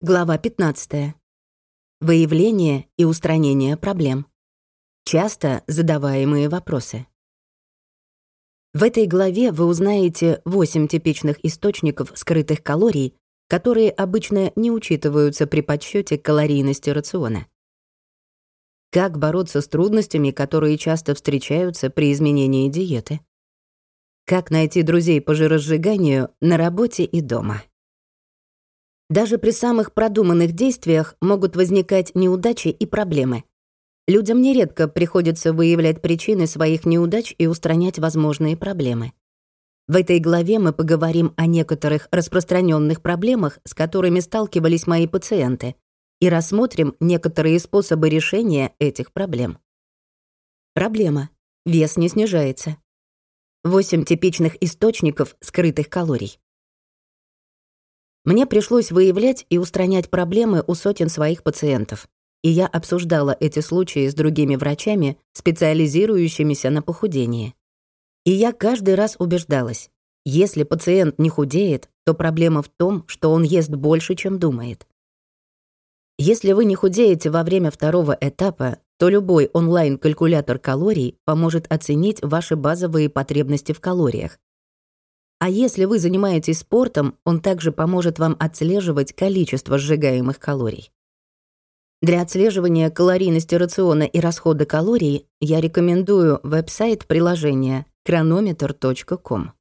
Глава 15. Выявление и устранение проблем. Часто задаваемые вопросы. В этой главе вы узнаете 8 типичных источников скрытых калорий, которые обычно не учитываются при подсчете калорийности рациона. Как бороться с трудностями, которые часто встречаются при изменении диеты. Как найти друзей по жиросжиганию на работе и дома. Даже при самых продуманных действиях могут возникать неудачи и проблемы. Людям нередко приходится выявлять причины своих неудач и устранять возможные проблемы. В этой главе мы поговорим о некоторых распространенных проблемах, с которыми сталкивались мои пациенты, и рассмотрим некоторые способы решения этих проблем. Проблема. Вес не снижается. Восемь типичных источников скрытых калорий. Мне пришлось выявлять и устранять проблемы у сотен своих пациентов. И я обсуждала эти случаи с другими врачами, специализирующимися на похудении. И я каждый раз убеждалась, если пациент не худеет, то проблема в том, что он ест больше, чем думает. Если вы не худеете во время второго этапа, то любой онлайн-калькулятор калорий поможет оценить ваши базовые потребности в калориях, а если вы занимаетесь спортом, он также поможет вам отслеживать количество сжигаемых калорий. Для отслеживания калорийности рациона и расхода калорий я рекомендую веб-сайт приложения chronometer.com.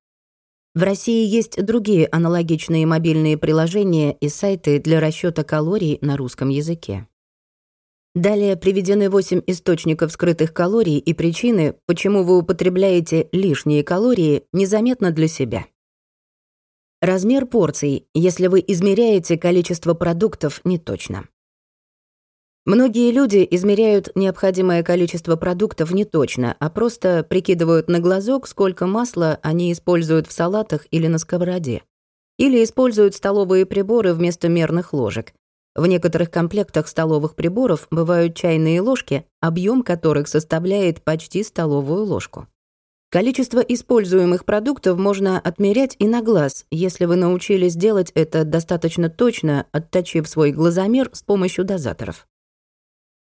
В России есть другие аналогичные мобильные приложения и сайты для расчета калорий на русском языке. Далее приведены 8 источников скрытых калорий и причины, почему вы употребляете лишние калории незаметно для себя. Размер порций, если вы измеряете количество продуктов неточно. Многие люди измеряют необходимое количество продуктов не точно, а просто прикидывают на глазок, сколько масла они используют в салатах или на сковороде. Или используют столовые приборы вместо мерных ложек, в некоторых комплектах столовых приборов бывают чайные ложки, объем которых составляет почти столовую ложку. Количество используемых продуктов можно отмерять и на глаз, если вы научились делать это достаточно точно, отточив свой глазомер с помощью дозаторов.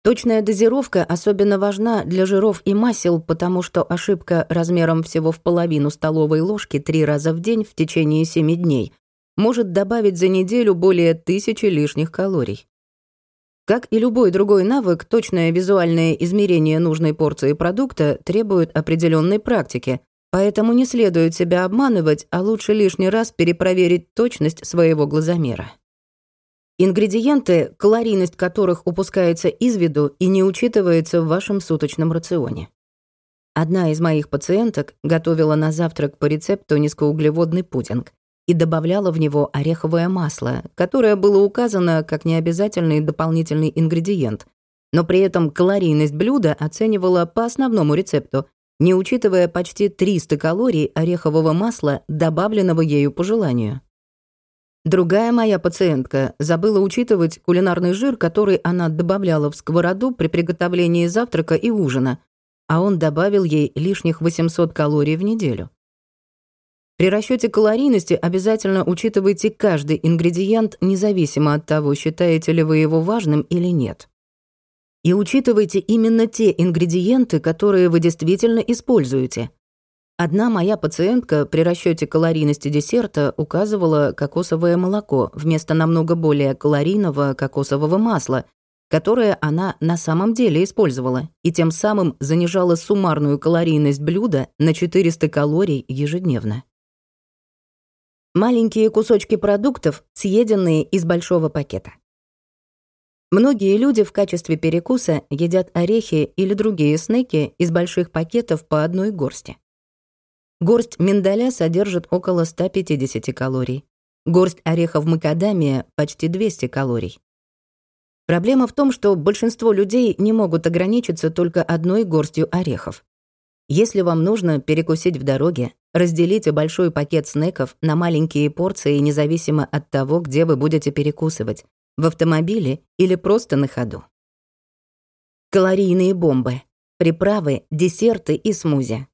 Точная дозировка особенно важна для жиров и масел, потому что ошибка размером всего в половину столовой ложки три раза в день в течение 7 дней может добавить за неделю более тысячи лишних калорий. Как и любой другой навык, точное визуальное измерение нужной порции продукта требует определенной практики, поэтому не следует себя обманывать, а лучше лишний раз перепроверить точность своего глазомера. Ингредиенты, калорийность которых упускается из виду и не учитывается в вашем суточном рационе. Одна из моих пациенток готовила на завтрак по рецепту низкоуглеводный пудинг и добавляла в него ореховое масло, которое было указано как необязательный дополнительный ингредиент, но при этом калорийность блюда оценивала по основному рецепту, не учитывая почти 300 калорий орехового масла, добавленного ею по желанию. Другая моя пациентка забыла учитывать кулинарный жир, который она добавляла в сковороду при приготовлении завтрака и ужина, а он добавил ей лишних 800 калорий в неделю. При расчете калорийности обязательно учитывайте каждый ингредиент, независимо от того, считаете ли вы его важным или нет. И учитывайте именно те ингредиенты, которые вы действительно используете. Одна моя пациентка при расчете калорийности десерта указывала кокосовое молоко вместо намного более калорийного кокосового масла, которое она на самом деле использовала, и тем самым занижала суммарную калорийность блюда на 400 калорий ежедневно. Маленькие кусочки продуктов, съеденные из большого пакета. Многие люди в качестве перекуса едят орехи или другие снеки из больших пакетов по одной горсти. Горсть миндаля содержит около 150 калорий. Горсть орехов макадамия — почти 200 калорий. Проблема в том, что большинство людей не могут ограничиться только одной горстью орехов. Если вам нужно перекусить в дороге, разделите большой пакет снеков на маленькие порции независимо от того, где вы будете перекусывать — в автомобиле или просто на ходу. Калорийные бомбы, приправы, десерты и смузи.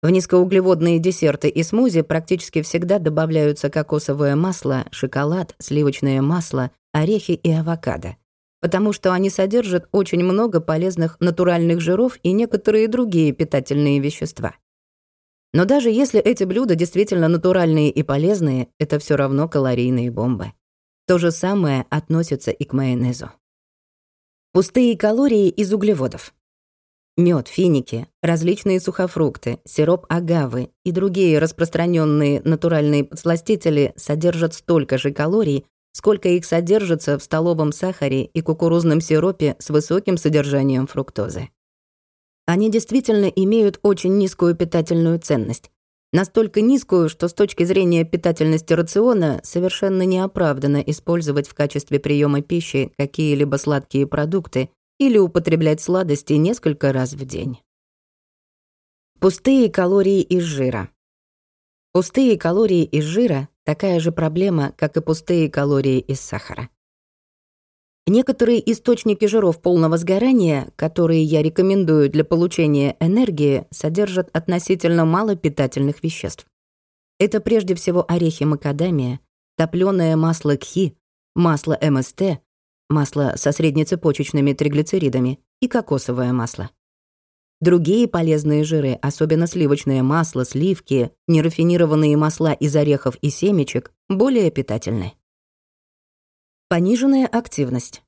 В низкоуглеводные десерты и смузи практически всегда добавляются кокосовое масло, шоколад, сливочное масло, орехи и авокадо, потому что они содержат очень много полезных натуральных жиров и некоторые другие питательные вещества. Но даже если эти блюда действительно натуральные и полезные, это все равно калорийные бомбы. То же самое относится и к майонезу. Пустые калории из углеводов. Мед, финики, различные сухофрукты, сироп агавы и другие распространенные натуральные подсластители содержат столько же калорий, сколько их содержится в столовом сахаре и кукурузном сиропе с высоким содержанием фруктозы. Они действительно имеют очень низкую питательную ценность. Настолько низкую, что с точки зрения питательности рациона совершенно неоправданно использовать в качестве приема пищи какие-либо сладкие продукты или употреблять сладости несколько раз в день. Пустые калории из жира. Пустые калории из жира такая же проблема, как и пустые калории из сахара. Некоторые источники жиров полного сгорания, которые я рекомендую для получения энергии, содержат относительно мало питательных веществ. Это прежде всего орехи макадамия, топлёное масло кхи, масло МСТ, масло со среднецепочечными триглицеридами и кокосовое масло. Другие полезные жиры, особенно сливочное масло, сливки, нерафинированные масла из орехов и семечек, более питательны. Пониженная активность.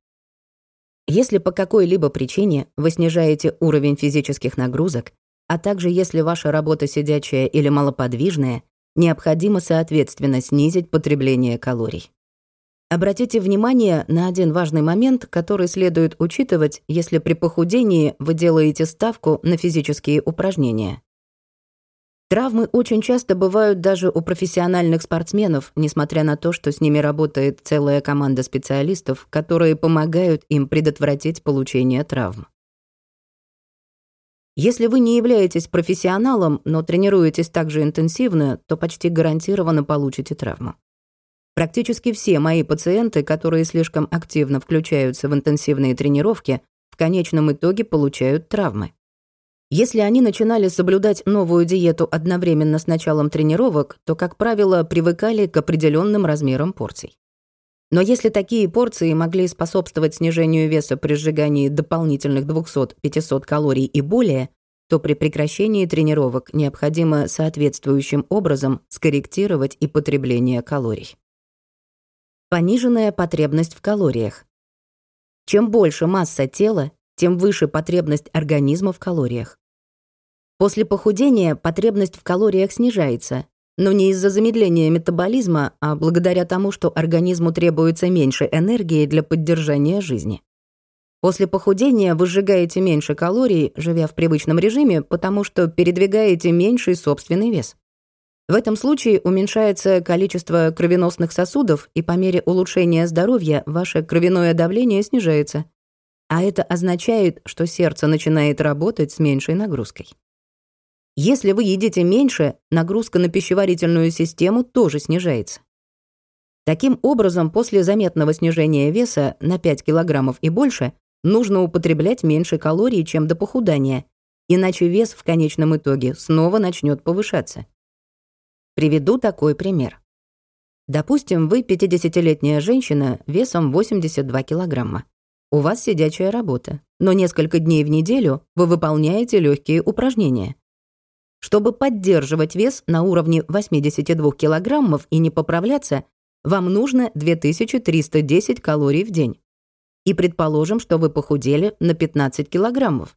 Если по какой-либо причине вы снижаете уровень физических нагрузок, а также если ваша работа сидячая или малоподвижная, необходимо соответственно снизить потребление калорий. Обратите внимание на один важный момент, который следует учитывать, если при похудении вы делаете ставку на физические упражнения. Травмы очень часто бывают даже у профессиональных спортсменов, несмотря на то, что с ними работает целая команда специалистов, которые помогают им предотвратить получение травм. Если вы не являетесь профессионалом, но тренируетесь так же интенсивно, то почти гарантированно получите травму. Практически все мои пациенты, которые слишком активно включаются в интенсивные тренировки, в конечном итоге получают травмы. Если они начинали соблюдать новую диету одновременно с началом тренировок, то, как правило, привыкали к определенным размерам порций. Но если такие порции могли способствовать снижению веса при сжигании дополнительных 200-500 калорий и более, то при прекращении тренировок необходимо соответствующим образом скорректировать и потребление калорий. Пониженная потребность в калориях. Чем больше масса тела, тем выше потребность организма в калориях. После похудения потребность в калориях снижается, но не из-за замедления метаболизма, а благодаря тому, что организму требуется меньше энергии для поддержания жизни. После похудения вы сжигаете меньше калорий, живя в привычном режиме, потому что передвигаете меньший собственный вес. В этом случае уменьшается количество кровеносных сосудов, и по мере улучшения здоровья ваше кровяное давление снижается. А это означает, что сердце начинает работать с меньшей нагрузкой. Если вы едите меньше, нагрузка на пищеварительную систему тоже снижается. Таким образом, после заметного снижения веса на 5 килограммов и больше нужно употреблять меньше калорий, чем до похудания, иначе вес в конечном итоге снова начнет повышаться. Приведу такой пример. Допустим, вы 50-летняя женщина весом 82 килограмма. У вас сидячая работа, но несколько дней в неделю вы выполняете легкие упражнения. Чтобы поддерживать вес на уровне 82 килограммов и не поправляться, вам нужно 2310 калорий в день. И предположим, что вы похудели на 15 килограммов.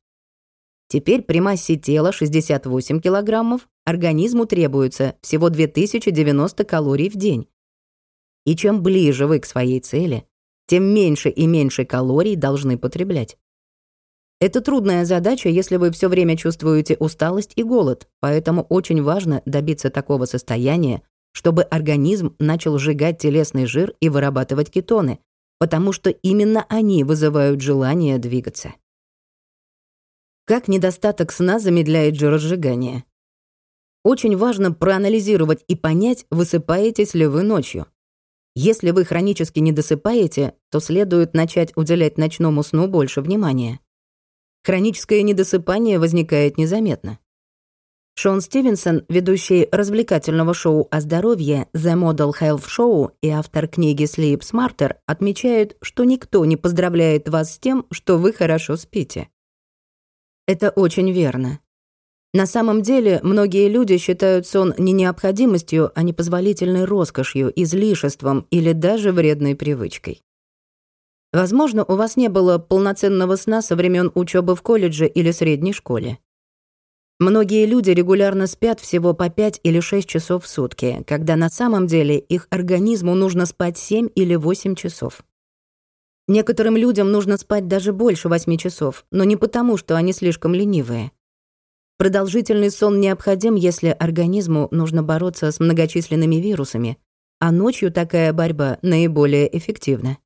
Теперь при массе тела 68 килограммов организму требуется всего 2090 калорий в день. И чем ближе вы к своей цели, тем меньше и меньше калорий должны потреблять. Это трудная задача, если вы все время чувствуете усталость и голод, поэтому очень важно добиться такого состояния, чтобы организм начал сжигать телесный жир и вырабатывать кетоны, потому что именно они вызывают желание двигаться. Как недостаток сна замедляет жиросжигание? Очень важно проанализировать и понять, высыпаетесь ли вы ночью. Если вы хронически не досыпаете, то следует начать уделять ночному сну больше внимания. Хроническое недосыпание возникает незаметно. Шон Стивенсон, ведущий развлекательного шоу о здоровье The Model Health Show и автор книги Sleep Smarter, отмечает, что никто не поздравляет вас с тем, что вы хорошо спите. Это очень верно. На самом деле, многие люди считают сон не необходимостью, а непозволительной роскошью, излишеством или даже вредной привычкой. Возможно, у вас не было полноценного сна со времен учебы в колледже или средней школе. Многие люди регулярно спят всего по 5 или 6 часов в сутки, когда на самом деле их организму нужно спать 7 или 8 часов. Некоторым людям нужно спать даже больше 8 часов, но не потому, что они слишком ленивые. Продолжительный сон необходим, если организму нужно бороться с многочисленными вирусами, а ночью такая борьба наиболее эффективна.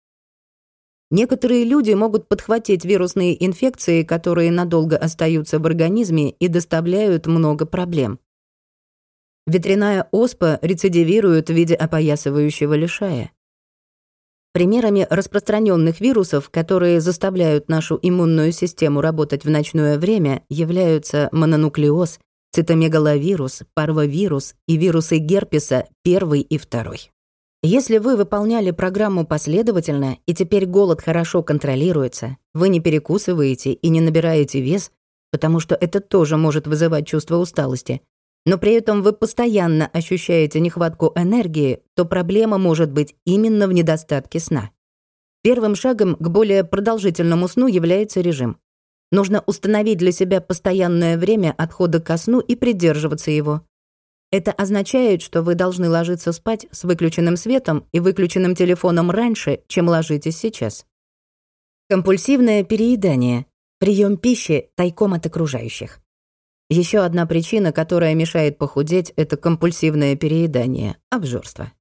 Некоторые люди могут подхватить вирусные инфекции, которые надолго остаются в организме и доставляют много проблем. Ветряная оспа рецидивирует в виде опоясывающего лишая. Примерами распространенных вирусов, которые заставляют нашу иммунную систему работать в ночное время, являются мононуклеоз, цитомегаловирус, парвовирус и вирусы герпеса первый и второй. Если вы выполняли программу последовательно, и теперь голод хорошо контролируется, вы не перекусываете и не набираете вес, потому что это тоже может вызывать чувство усталости, но при этом вы постоянно ощущаете нехватку энергии, то проблема может быть именно в недостатке сна. Первым шагом к более продолжительному сну является режим. Нужно установить для себя постоянное время отхода ко сну и придерживаться его. Это означает, что вы должны ложиться спать с выключенным светом и выключенным телефоном раньше, чем ложитесь сейчас. Компульсивное переедание. Прием пищи тайком от окружающих. Еще одна причина, которая мешает похудеть, это компульсивное переедание, обжорство.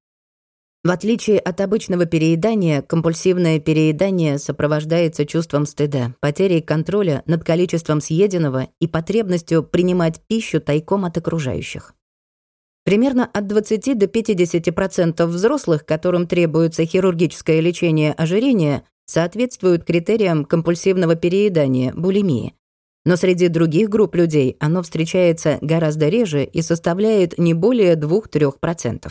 В отличие от обычного переедания, компульсивное переедание сопровождается чувством стыда, потерей контроля над количеством съеденного и потребностью принимать пищу тайком от окружающих. Примерно от 20 до 50% взрослых, которым требуется хирургическое лечение ожирения, соответствуют критериям компульсивного переедания, булимии. Но среди других групп людей оно встречается гораздо реже и составляет не более 2-3%.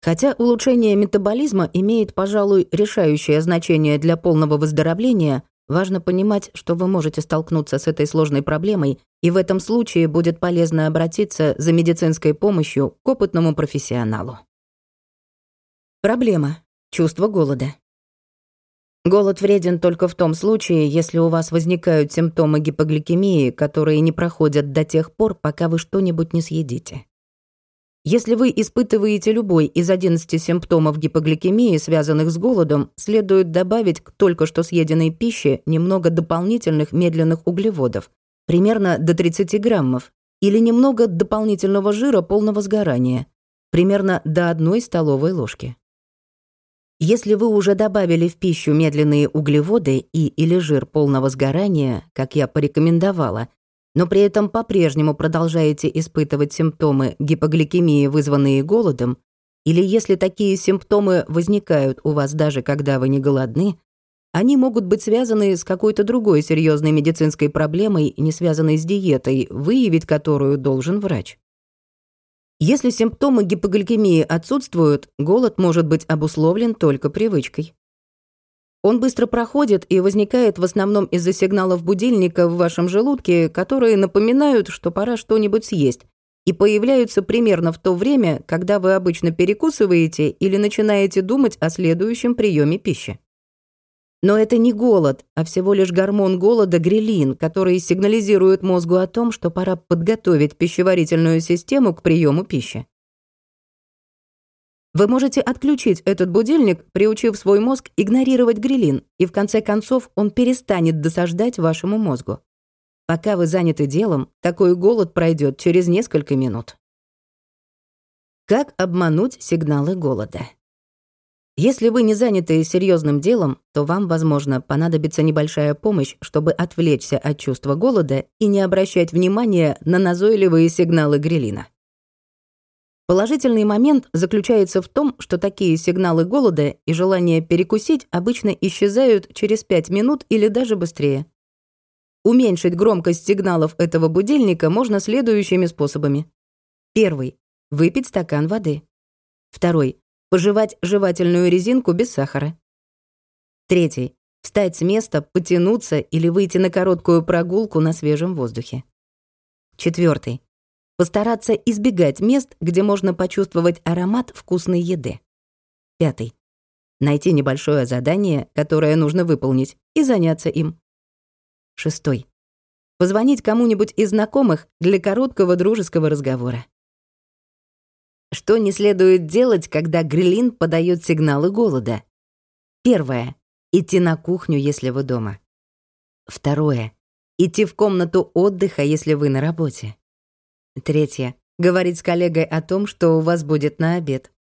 Хотя улучшение метаболизма имеет, пожалуй, решающее значение для полного выздоровления, Важно понимать, что вы можете столкнуться с этой сложной проблемой, и в этом случае будет полезно обратиться за медицинской помощью к опытному профессионалу. Проблема. Чувство голода. Голод вреден только в том случае, если у вас возникают симптомы гипогликемии, которые не проходят до тех пор, пока вы что-нибудь не съедите. Если вы испытываете любой из 11 симптомов гипогликемии, связанных с голодом, следует добавить к только что съеденной пище немного дополнительных медленных углеводов, примерно до 30 граммов, или немного дополнительного жира полного сгорания, примерно до 1 столовой ложки. Если вы уже добавили в пищу медленные углеводы и или жир полного сгорания, как я порекомендовала, но при этом по-прежнему продолжаете испытывать симптомы гипогликемии, вызванные голодом, или если такие симптомы возникают у вас даже когда вы не голодны, они могут быть связаны с какой-то другой серьезной медицинской проблемой, не связанной с диетой, выявить которую должен врач. Если симптомы гипогликемии отсутствуют, голод может быть обусловлен только привычкой. Он быстро проходит и возникает в основном из-за сигналов будильника в вашем желудке, которые напоминают, что пора что-нибудь съесть, и появляются примерно в то время, когда вы обычно перекусываете или начинаете думать о следующем приеме пищи. Но это не голод, а всего лишь гормон голода грелин, который сигнализирует мозгу о том, что пора подготовить пищеварительную систему к приему пищи. Вы можете отключить этот будильник, приучив свой мозг игнорировать грилин, и в конце концов он перестанет досаждать вашему мозгу. Пока вы заняты делом, такой голод пройдет через несколько минут. Как обмануть сигналы голода? Если вы не заняты серьезным делом, то вам, возможно, понадобится небольшая помощь, чтобы отвлечься от чувства голода и не обращать внимания на назойливые сигналы грилина. Положительный момент заключается в том, что такие сигналы голода и желание перекусить обычно исчезают через 5 минут или даже быстрее. Уменьшить громкость сигналов этого будильника можно следующими способами. Первый. Выпить стакан воды. Второй. Пожевать жевательную резинку без сахара. Третий. Встать с места, потянуться или выйти на короткую прогулку на свежем воздухе. Четвертый. Постараться избегать мест, где можно почувствовать аромат вкусной еды. Пятый. Найти небольшое задание, которое нужно выполнить, и заняться им. Шестой. Позвонить кому-нибудь из знакомых для короткого дружеского разговора. Что не следует делать, когда грилин подает сигналы голода? Первое. Идти на кухню, если вы дома. Второе. Идти в комнату отдыха, если вы на работе. Третье. Говорить с коллегой о том, что у вас будет на обед.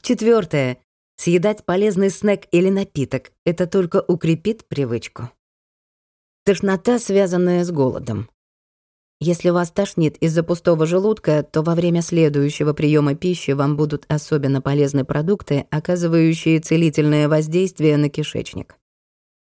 Четвертое. Съедать полезный снэк или напиток. Это только укрепит привычку. Тошнота, связанная с голодом. Если вас тошнит из-за пустого желудка, то во время следующего приема пищи вам будут особенно полезны продукты, оказывающие целительное воздействие на кишечник.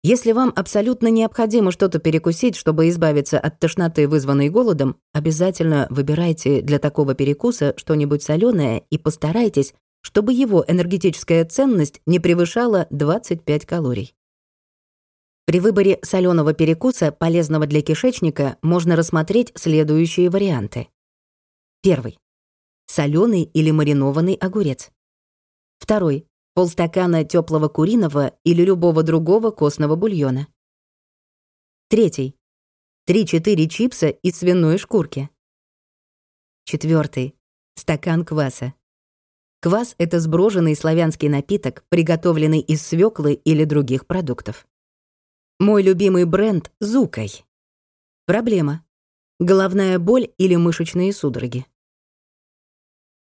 Если вам абсолютно необходимо что-то перекусить, чтобы избавиться от тошноты, вызванной голодом, обязательно выбирайте для такого перекуса что-нибудь соленое и постарайтесь, чтобы его энергетическая ценность не превышала 25 калорий. При выборе соленого перекуса, полезного для кишечника, можно рассмотреть следующие варианты. Первый. Соленый или маринованный огурец. Второй. Полстакана теплого куриного или любого другого костного бульона. Третий. 3-4 чипса из свиной шкурки. Четвертый. Стакан кваса. Квас — это сброженный славянский напиток, приготовленный из свеклы или других продуктов. Мой любимый бренд — Зукой. Проблема. Головная боль или мышечные судороги.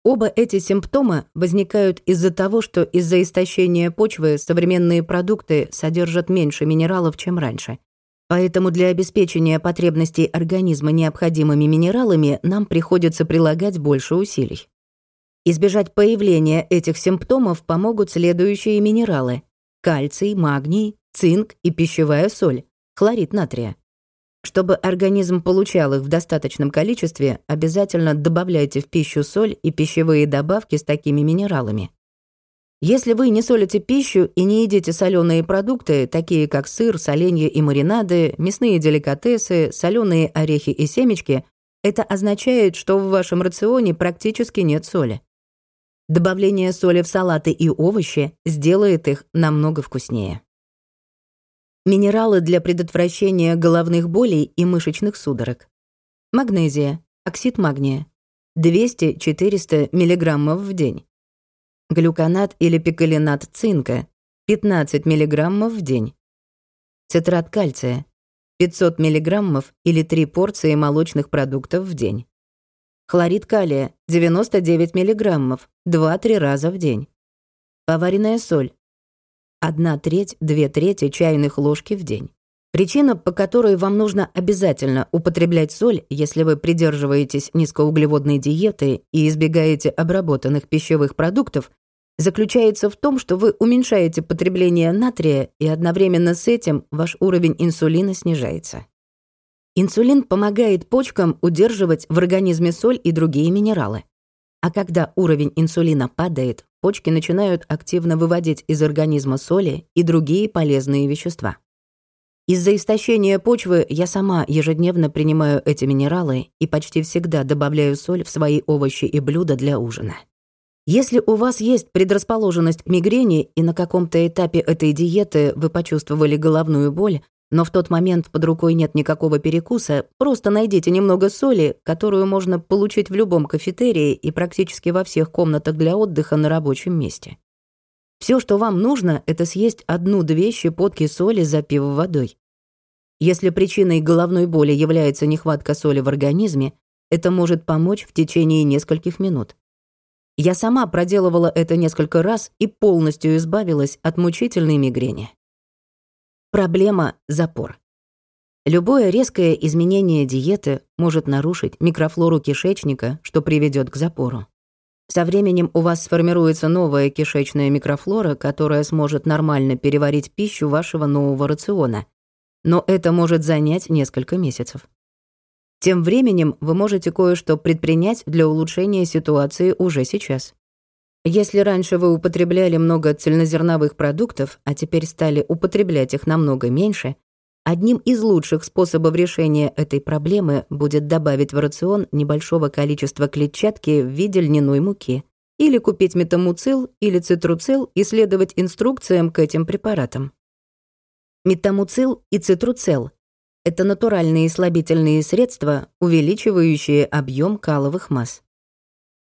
Оба эти симптома возникают из-за того, что из-за истощения почвы современные продукты содержат меньше минералов, чем раньше. Поэтому для обеспечения потребностей организма необходимыми минералами нам приходится прилагать больше усилий. Избежать появления этих симптомов помогут следующие минералы: кальций, магний, цинк и пищевая соль, хлорид натрия. Чтобы организм получал их в достаточном количестве, обязательно добавляйте в пищу соль и пищевые добавки с такими минералами. Если вы не солите пищу и не едите соленые продукты, такие как сыр, соленья и маринады, мясные деликатесы, соленые орехи и семечки, это означает, что в вашем рационе практически нет соли. Добавление соли в салаты и овощи сделает их намного вкуснее. Минералы для предотвращения головных болей и мышечных судорог. Магнезия, оксид магния. 200-400 мг в день. Глюконат или пикалинат цинка. 15 мг в день. Цитрат кальция. 500 мг или 3 порции молочных продуктов в день. Хлорид калия 99 мг 2-3 раза в день. Поваренная соль одна треть, две трети чайных ложки в день. Причина, по которой вам нужно обязательно употреблять соль, если вы придерживаетесь низкоуглеводной диеты и избегаете обработанных пищевых продуктов, заключается в том, что вы уменьшаете потребление натрия, и одновременно с этим ваш уровень инсулина снижается. Инсулин помогает почкам удерживать в организме соль и другие минералы. А когда уровень инсулина падает, почки начинают активно выводить из организма соли и другие полезные вещества. Из-за истощения почвы я сама ежедневно принимаю эти минералы и почти всегда добавляю соль в свои овощи и блюда для ужина. Если у вас есть предрасположенность к мигрени и на каком-то этапе этой диеты вы почувствовали головную боль, но в тот момент под рукой нет никакого перекуса, просто найдите немного соли, которую можно получить в любом кафетерии и практически во всех комнатах для отдыха на рабочем месте. Все, что вам нужно, это съесть одну-две щепотки соли, запив водой. Если причиной головной боли является нехватка соли в организме, это может помочь в течение нескольких минут. Я сама проделывала это несколько раз и полностью избавилась от мучительной мигрени. Проблема – запор. Любое резкое изменение диеты может нарушить микрофлору кишечника, что приведет к запору. Со временем у вас сформируется новая кишечная микрофлора, которая сможет нормально переварить пищу вашего нового рациона. но это может занять несколько месяцев. Тем временем вы можете кое-что предпринять для улучшения ситуации уже сейчас. Если раньше вы употребляли много цельнозерновых продуктов, а теперь стали употреблять их намного меньше, одним из лучших способов решения этой проблемы будет добавить в рацион небольшого количества клетчатки в виде льняной муки или купить метамуцил или цитруцил и следовать инструкциям к этим препаратам. Метамуцил и цитруцел – это натуральные слабительные средства, увеличивающие объем каловых масс.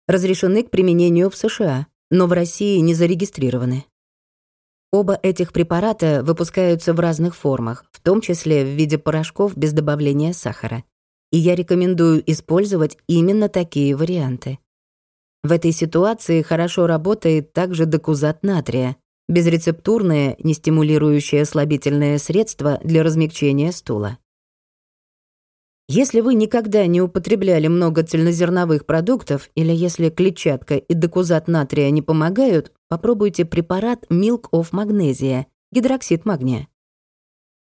Разрешены к применению в США, но в России не зарегистрированы. Оба этих препарата выпускаются в разных формах, в том числе в виде порошков без добавления сахара. И я рекомендую использовать именно такие варианты. В этой ситуации хорошо работает также докузат натрия, безрецептурное, нестимулирующее слабительное средство для размягчения стула. Если вы никогда не употребляли много цельнозерновых продуктов или если клетчатка и докузат натрия не помогают, попробуйте препарат Milk of Magnesia, гидроксид магния.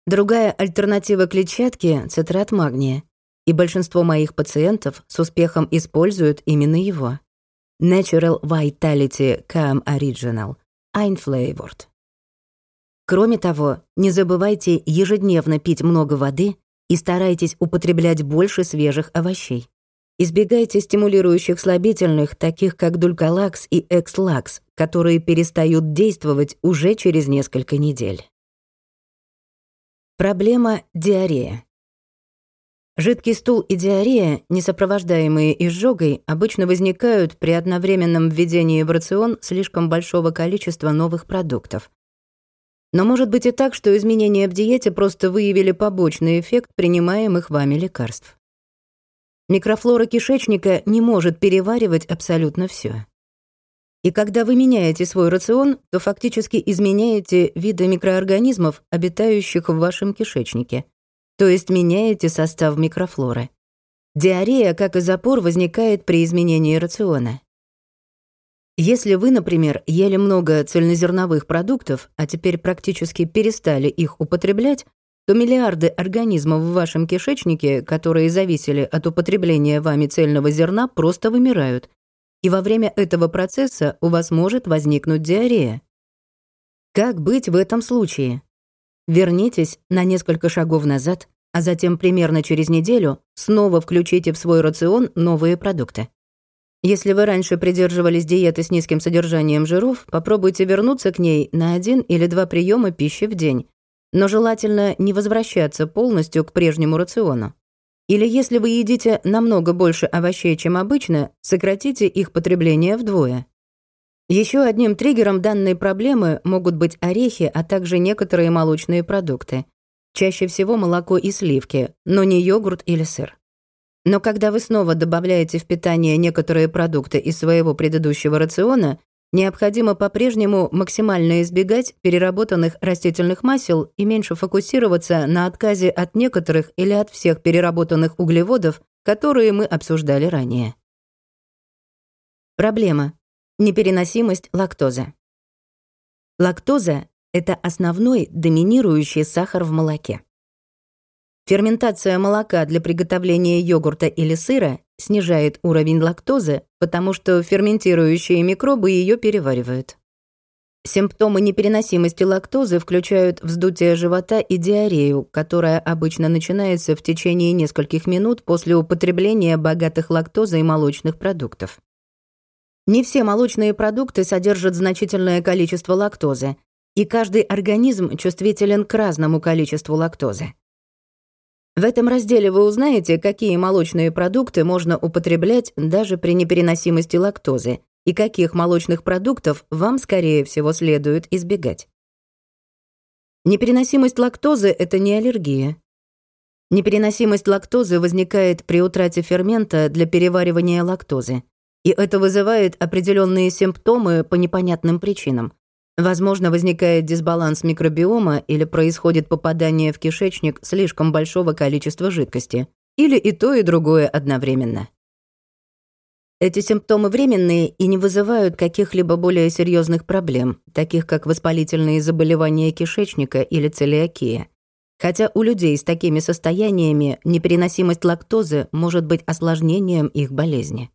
Другая альтернатива клетчатке — цитрат магния, и большинство моих пациентов с успехом используют именно его. Natural Vitality Calm Original — Einflavored. Кроме того, не забывайте ежедневно пить много воды и старайтесь употреблять больше свежих овощей. Избегайте стимулирующих слабительных, таких как Дулькалакс и Экслакс, которые перестают действовать уже через несколько недель. Проблема диарея. Жидкий стул и диарея, не сопровождаемые изжогой, обычно возникают при одновременном введении в рацион слишком большого количества новых продуктов. Но может быть и так, что изменения в диете просто выявили побочный эффект принимаемых вами лекарств. Микрофлора кишечника не может переваривать абсолютно все. И когда вы меняете свой рацион, то фактически изменяете виды микроорганизмов, обитающих в вашем кишечнике — то есть меняете состав микрофлоры. Диарея, как и запор, возникает при изменении рациона. Если вы, например, ели много цельнозерновых продуктов, а теперь практически перестали их употреблять, то миллиарды организмов в вашем кишечнике, которые зависели от употребления вами цельного зерна, просто вымирают. И во время этого процесса у вас может возникнуть диарея. Как быть в этом случае? Вернитесь на несколько шагов назад, а затем примерно через неделю снова включите в свой рацион новые продукты. Если вы раньше придерживались диеты с низким содержанием жиров, попробуйте вернуться к ней на один или два приема пищи в день, но желательно не возвращаться полностью к прежнему рациону. Или если вы едите намного больше овощей, чем обычно, сократите их потребление вдвое. Еще одним триггером данной проблемы могут быть орехи, а также некоторые молочные продукты. Чаще всего молоко и сливки, но не йогурт или сыр. Но когда вы снова добавляете в питание некоторые продукты из своего предыдущего рациона, необходимо по-прежнему максимально избегать переработанных растительных масел и меньше фокусироваться на отказе от некоторых или от всех переработанных углеводов, которые мы обсуждали ранее. Проблема. Непереносимость лактозы. Лактоза — это основной доминирующий сахар в молоке. Ферментация молока для приготовления йогурта или сыра снижает уровень лактозы, потому что ферментирующие микробы ее переваривают. Симптомы непереносимости лактозы включают вздутие живота и диарею, которая обычно начинается в течение нескольких минут после употребления богатых лактозой молочных продуктов. Не все молочные продукты содержат значительное количество лактозы, и каждый организм чувствителен к разному количеству лактозы. В этом разделе вы узнаете, какие молочные продукты можно употреблять даже при непереносимости лактозы и каких молочных продуктов вам, скорее всего, следует избегать. Непереносимость лактозы — это не аллергия. Непереносимость лактозы возникает при утрате фермента для переваривания лактозы и это вызывает определенные симптомы по непонятным причинам. Возможно, возникает дисбаланс микробиома или происходит попадание в кишечник слишком большого количества жидкости, или и то, и другое одновременно. Эти симптомы временные и не вызывают каких-либо более серьезных проблем, таких как воспалительные заболевания кишечника или целиакия, Хотя у людей с такими состояниями непереносимость лактозы может быть осложнением их болезни.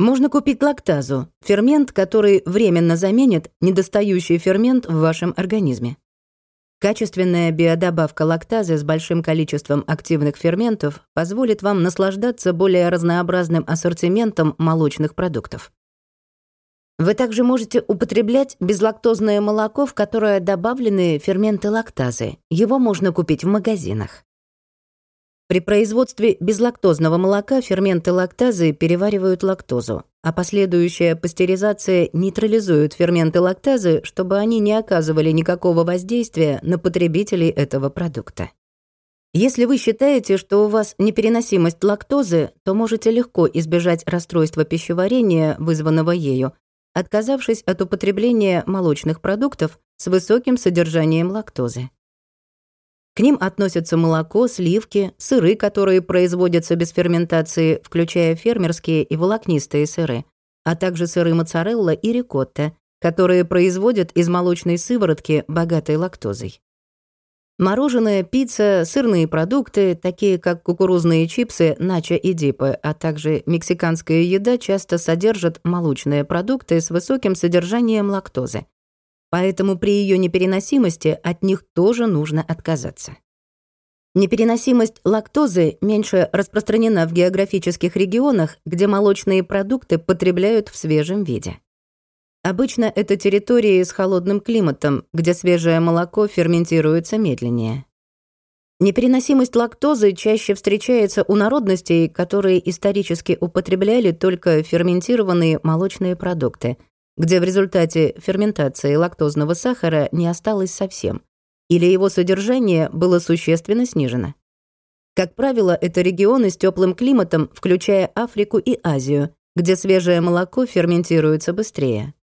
Можно купить лактазу, фермент, который временно заменит недостающий фермент в вашем организме. Качественная биодобавка лактазы с большим количеством активных ферментов позволит вам наслаждаться более разнообразным ассортиментом молочных продуктов. Вы также можете употреблять безлактозное молоко, в которое добавлены ферменты лактазы. Его можно купить в магазинах. При производстве безлактозного молока ферменты лактазы переваривают лактозу, а последующая пастеризация нейтрализует ферменты лактазы, чтобы они не оказывали никакого воздействия на потребителей этого продукта. Если вы считаете, что у вас непереносимость лактозы, то можете легко избежать расстройства пищеварения, вызванного ею, отказавшись от употребления молочных продуктов с высоким содержанием лактозы. К ним относятся молоко, сливки, сыры, которые производятся без ферментации, включая фермерские и волокнистые сыры, а также сыры моцарелла и рикотта, которые производят из молочной сыворотки, богатой лактозой. Мороженое, пицца, сырные продукты, такие как кукурузные чипсы, начо и дипы, а также мексиканская еда часто содержат молочные продукты с высоким содержанием лактозы, Поэтому при ее непереносимости от них тоже нужно отказаться. Непереносимость лактозы меньше распространена в географических регионах, где молочные продукты потребляют в свежем виде. Обычно это территории с холодным климатом, где свежее молоко ферментируется медленнее. Непереносимость лактозы чаще встречается у народностей, которые исторически употребляли только ферментированные молочные продукты – где в результате ферментации лактозного сахара не осталось совсем, или его содержание было существенно снижено. Как правило, это регионы с теплым климатом, включая Африку и Азию, где свежее молоко ферментируется быстрее.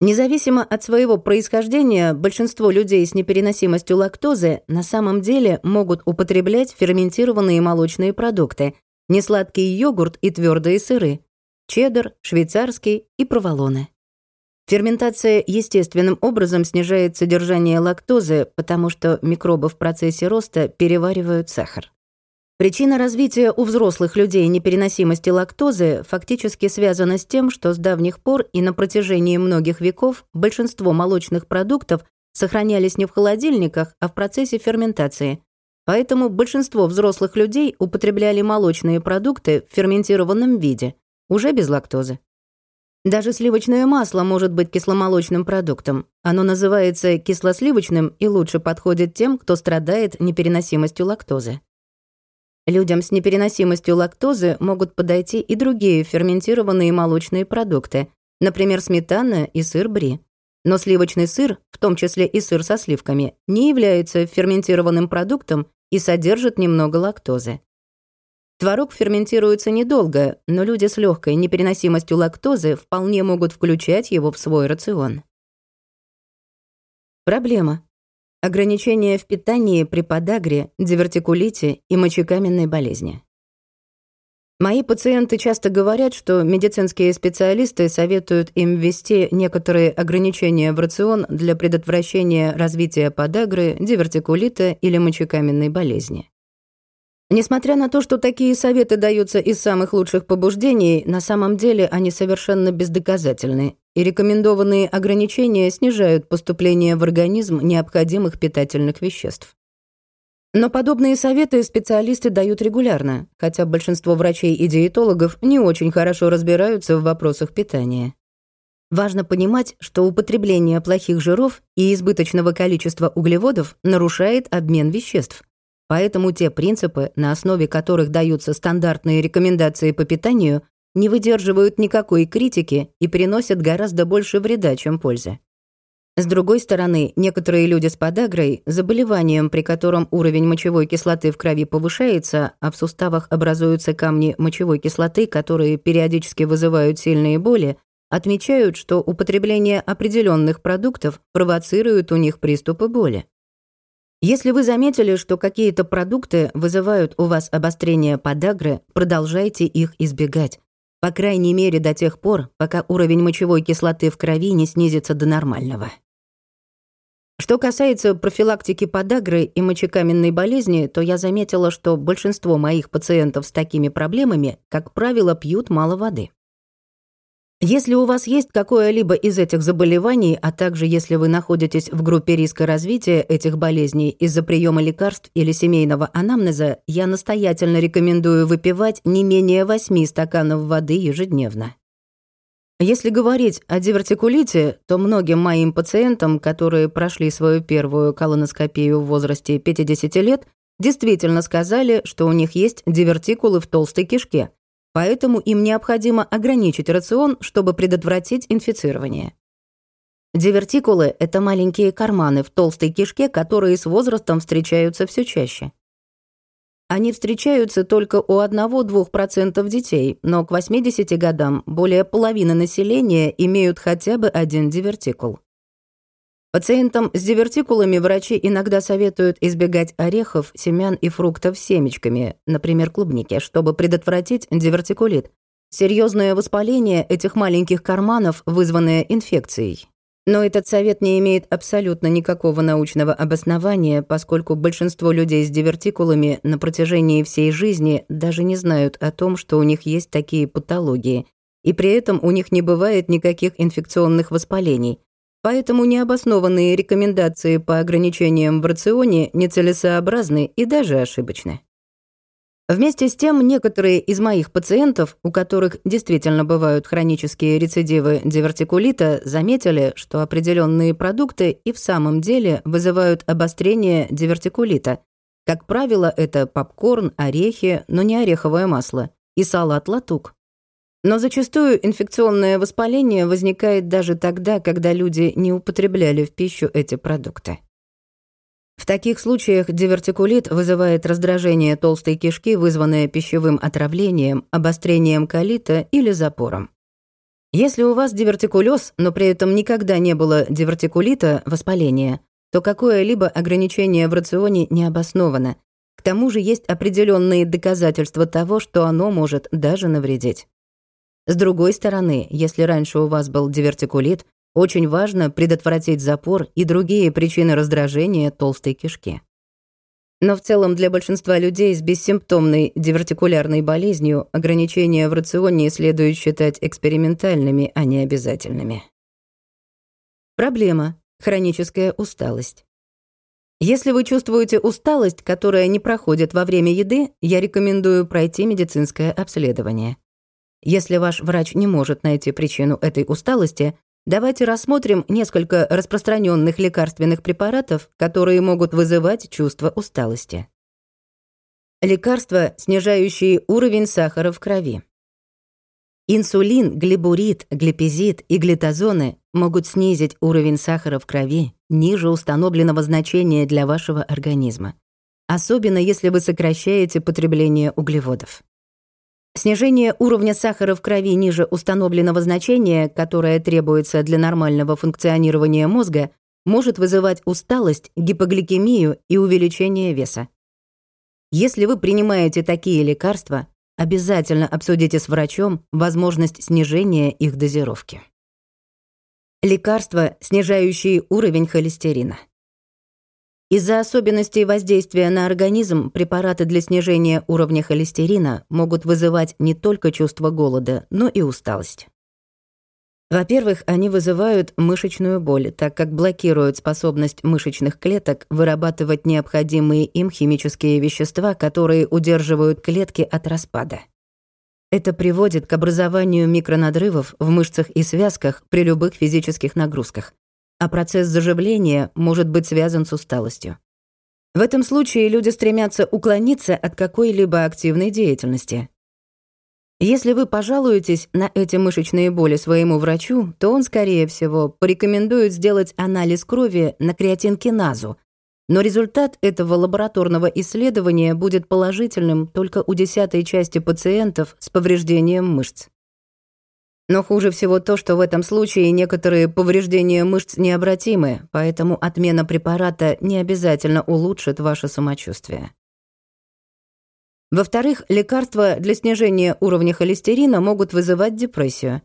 Независимо от своего происхождения, большинство людей с непереносимостью лактозы на самом деле могут употреблять ферментированные молочные продукты, несладкий йогурт и твердые сыры, чеддер, швейцарский и проволоны. Ферментация естественным образом снижает содержание лактозы, потому что микробы в процессе роста переваривают сахар. Причина развития у взрослых людей непереносимости лактозы фактически связана с тем, что с давних пор и на протяжении многих веков большинство молочных продуктов сохранялись не в холодильниках, а в процессе ферментации. Поэтому большинство взрослых людей употребляли молочные продукты в ферментированном виде – уже без лактозы. Даже сливочное масло может быть кисломолочным продуктом. Оно называется кислосливочным и лучше подходит тем, кто страдает непереносимостью лактозы. Людям с непереносимостью лактозы могут подойти и другие ферментированные молочные продукты, например, сметана и сыр бри. Но сливочный сыр, в том числе и сыр со сливками, не является ферментированным продуктом и содержит немного лактозы. Творог ферментируется недолго, но люди с легкой непереносимостью лактозы вполне могут включать его в свой рацион. Проблема. Ограничения в питании при подагре, дивертикулите и мочекаменной болезни. Мои пациенты часто говорят, что медицинские специалисты советуют им ввести некоторые ограничения в рацион для предотвращения развития подагры, дивертикулита или мочекаменной болезни. Несмотря на то, что такие советы даются из самых лучших побуждений, на самом деле они совершенно бездоказательны, и рекомендованные ограничения снижают поступление в организм необходимых питательных веществ. Но подобные советы специалисты дают регулярно, хотя большинство врачей и диетологов не очень хорошо разбираются в вопросах питания. Важно понимать, что употребление плохих жиров и избыточного количества углеводов нарушает обмен веществ, Поэтому те принципы, на основе которых даются стандартные рекомендации по питанию, не выдерживают никакой критики и приносят гораздо больше вреда, чем пользы. С другой стороны, некоторые люди с подагрой, заболеванием, при котором уровень мочевой кислоты в крови повышается, а в суставах образуются камни мочевой кислоты, которые периодически вызывают сильные боли, отмечают, что употребление определенных продуктов провоцирует у них приступы боли. Если вы заметили, что какие-то продукты вызывают у вас обострение подагры, продолжайте их избегать. По крайней мере до тех пор, пока уровень мочевой кислоты в крови не снизится до нормального. Что касается профилактики подагры и мочекаменной болезни, то я заметила, что большинство моих пациентов с такими проблемами, как правило, пьют мало воды. Если у вас есть какое-либо из этих заболеваний, а также если вы находитесь в группе риска развития этих болезней из-за приема лекарств или семейного анамнеза, я настоятельно рекомендую выпивать не менее 8 стаканов воды ежедневно. Если говорить о дивертикулите, то многим моим пациентам, которые прошли свою первую колоноскопию в возрасте 50 лет, действительно сказали, что у них есть дивертикулы в толстой кишке, поэтому им необходимо ограничить рацион, чтобы предотвратить инфицирование. Дивертикулы – это маленькие карманы в толстой кишке, которые с возрастом встречаются все чаще. Они встречаются только у 1-2% детей, но к 80 годам более половины населения имеют хотя бы один дивертикул. Пациентам с дивертикулами врачи иногда советуют избегать орехов, семян и фруктов с семечками, например, клубники, чтобы предотвратить дивертикулит. Серьезное воспаление этих маленьких карманов, вызванное инфекцией. Но этот совет не имеет абсолютно никакого научного обоснования, поскольку большинство людей с дивертикулами на протяжении всей жизни даже не знают о том, что у них есть такие патологии, и при этом у них не бывает никаких инфекционных воспалений. Поэтому необоснованные рекомендации по ограничениям в рационе нецелесообразны и даже ошибочны. Вместе с тем, некоторые из моих пациентов, у которых действительно бывают хронические рецидивы дивертикулита, заметили, что определенные продукты и в самом деле вызывают обострение дивертикулита. Как правило, это попкорн, орехи, но не ореховое масло, и салат-латук. Но зачастую инфекционное воспаление возникает даже тогда, когда люди не употребляли в пищу эти продукты. В таких случаях дивертикулит вызывает раздражение толстой кишки, вызванное пищевым отравлением, обострением колита или запором. Если у вас дивертикулез, но при этом никогда не было дивертикулита, воспаления, то какое-либо ограничение в рационе не обосновано. К тому же есть определенные доказательства того, что оно может даже навредить. С другой стороны, если раньше у вас был дивертикулит, очень важно предотвратить запор и другие причины раздражения толстой кишки. Но в целом для большинства людей с бессимптомной дивертикулярной болезнью ограничения в рационе следует считать экспериментальными, а не обязательными. Проблема – хроническая усталость. Если вы чувствуете усталость, которая не проходит во время еды, я рекомендую пройти медицинское обследование. Если ваш врач не может найти причину этой усталости, Давайте рассмотрим несколько распространенных лекарственных препаратов, которые могут вызывать чувство усталости. Лекарства, снижающие уровень сахара в крови. Инсулин, глибурид, глипизид и глитазоны могут снизить уровень сахара в крови ниже установленного значения для вашего организма, особенно если вы сокращаете потребление углеводов. Снижение уровня сахара в крови ниже установленного значения, которое требуется для нормального функционирования мозга, может вызывать усталость, гипогликемию и увеличение веса. Если вы принимаете такие лекарства, обязательно обсудите с врачом возможность снижения их дозировки. Лекарства, снижающие уровень холестерина. Из-за особенностей воздействия на организм препараты для снижения уровня холестерина могут вызывать не только чувство голода, но и усталость. Во-первых, они вызывают мышечную боль, так как блокируют способность мышечных клеток вырабатывать необходимые им химические вещества, которые удерживают клетки от распада. Это приводит к образованию микронадрывов в мышцах и связках при любых физических нагрузках, а процесс заживления может быть связан с усталостью. В этом случае люди стремятся уклониться от какой-либо активной деятельности. Если вы пожалуетесь на эти мышечные боли своему врачу, то он, скорее всего, порекомендует сделать анализ крови на креатинкиназу, но результат этого лабораторного исследования будет положительным только у десятой части пациентов с повреждением мышц. Но хуже всего то, что в этом случае некоторые повреждения мышц необратимы, поэтому отмена препарата не обязательно улучшит ваше самочувствие. Во-вторых, лекарства для снижения уровня холестерина могут вызывать депрессию.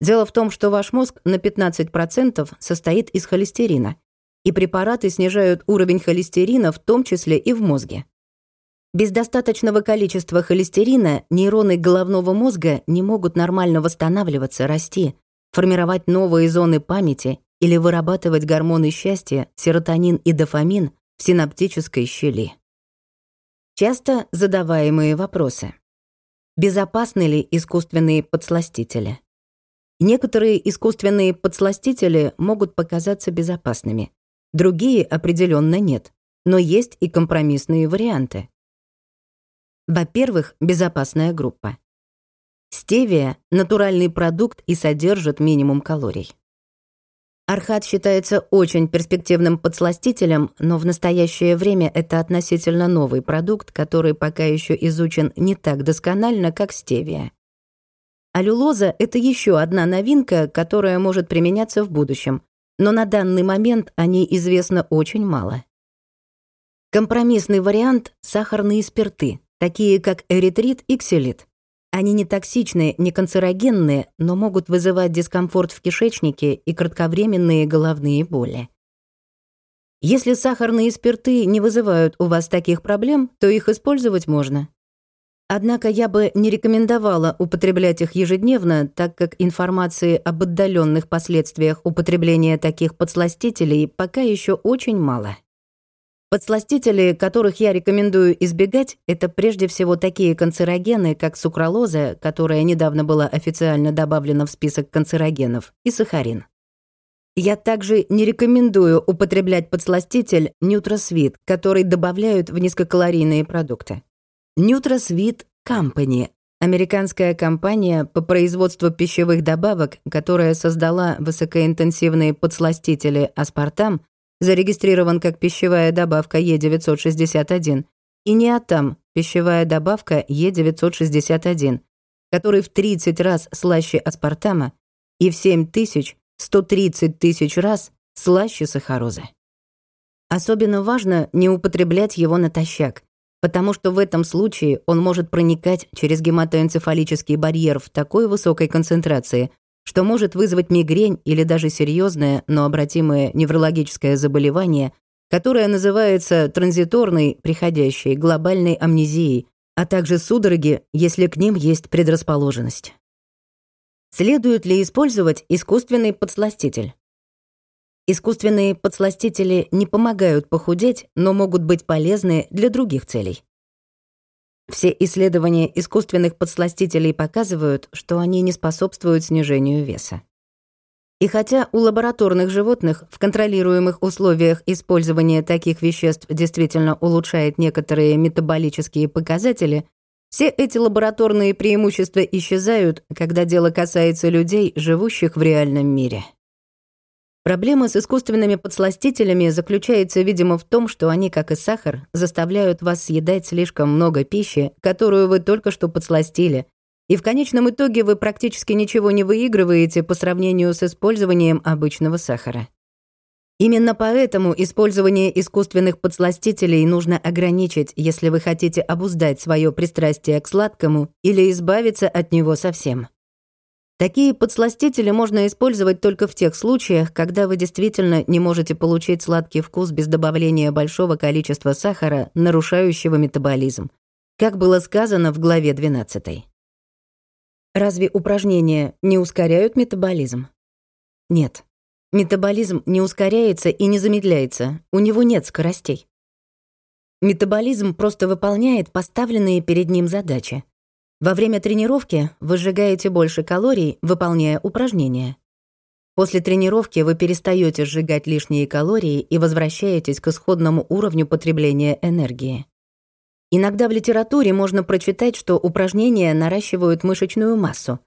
Дело в том, что ваш мозг на 15% состоит из холестерина, и препараты снижают уровень холестерина, в том числе и в мозге. Без достаточного количества холестерина нейроны головного мозга не могут нормально восстанавливаться, расти, формировать новые зоны памяти или вырабатывать гормоны счастья, серотонин и дофамин в синаптической щели. Часто задаваемые вопросы. Безопасны ли искусственные подсластители? Некоторые искусственные подсластители могут показаться безопасными, другие определенно нет, но есть и компромиссные варианты. Во-первых, безопасная группа. Стевия — натуральный продукт и содержит минимум калорий. Архат считается очень перспективным подсластителем, но в настоящее время это относительно новый продукт, который пока еще изучен не так досконально, как стевия. Алюлоза — это еще одна новинка, которая может применяться в будущем, но на данный момент о ней известно очень мало. Компромиссный вариант — сахарные спирты, такие как эритрит и ксилит. Они не токсичные, не канцерогенные, но могут вызывать дискомфорт в кишечнике и кратковременные головные боли. Если сахарные спирты не вызывают у вас таких проблем, то их использовать можно. Однако я бы не рекомендовала употреблять их ежедневно, так как информации об отдаленных последствиях употребления таких подсластителей пока еще очень мало. Подсластители, которых я рекомендую избегать, это прежде всего такие канцерогены, как сукралоза, которая недавно была официально добавлена в список канцерогенов, и сахарин. Я также не рекомендую употреблять подсластитель Nutrasweet, который добавляют в низкокалорийные продукты. Nutrasweet Company — американская компания по производству пищевых добавок, которая создала высокоинтенсивные подсластители аспартам зарегистрирован как пищевая добавка Е961, и неотам пищевая добавка Е961, который в 30 раз слаще аспартама и в 7 тысяч 130 тысяч раз слаще сахарозы. Особенно важно не употреблять его натощак, потому что в этом случае он может проникать через гематоэнцефалический барьер в такой высокой концентрации, что может вызвать мигрень или даже серьезное, но обратимое неврологическое заболевание, которое называется транзиторной, приходящей, глобальной амнезией, а также судороги, если к ним есть предрасположенность. Следует ли использовать искусственный подсластитель? Искусственные подсластители не помогают похудеть, но могут быть полезны для других целей. Все исследования искусственных подсластителей показывают, что они не способствуют снижению веса. И хотя у лабораторных животных в контролируемых условиях использование таких веществ действительно улучшает некоторые метаболические показатели, все эти лабораторные преимущества исчезают, когда дело касается людей, живущих в реальном мире. Проблема с искусственными подсластителями заключается, видимо, в том, что они, как и сахар, заставляют вас съедать слишком много пищи, которую вы только что подсластили, и в конечном итоге вы практически ничего не выигрываете по сравнению с использованием обычного сахара. Именно поэтому использование искусственных подсластителей нужно ограничить, если вы хотите обуздать свое пристрастие к сладкому или избавиться от него совсем. Такие подсластители можно использовать только в тех случаях, когда вы действительно не можете получить сладкий вкус без добавления большого количества сахара, нарушающего метаболизм, как было сказано в главе 12. Разве упражнения не ускоряют метаболизм? Нет. Метаболизм не ускоряется и не замедляется, у него нет скоростей. Метаболизм просто выполняет поставленные перед ним задачи. Во время тренировки вы сжигаете больше калорий, выполняя упражнения. После тренировки вы перестаете сжигать лишние калории и возвращаетесь к исходному уровню потребления энергии. Иногда в литературе можно прочитать, что упражнения наращивают мышечную массу,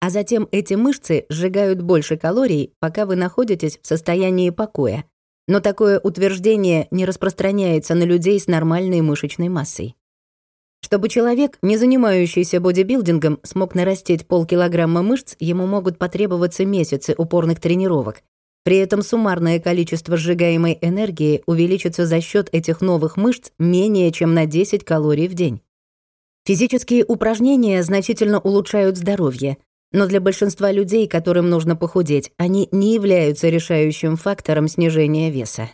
а затем эти мышцы сжигают больше калорий, пока вы находитесь в состоянии покоя. Но такое утверждение не распространяется на людей с нормальной мышечной массой. Чтобы человек, не занимающийся бодибилдингом, смог нарастить полкилограмма мышц, ему могут потребоваться месяцы упорных тренировок. При этом суммарное количество сжигаемой энергии увеличится за счет этих новых мышц менее чем на 10 калорий в день. Физические упражнения значительно улучшают здоровье, но для большинства людей, которым нужно похудеть, они не являются решающим фактором снижения веса.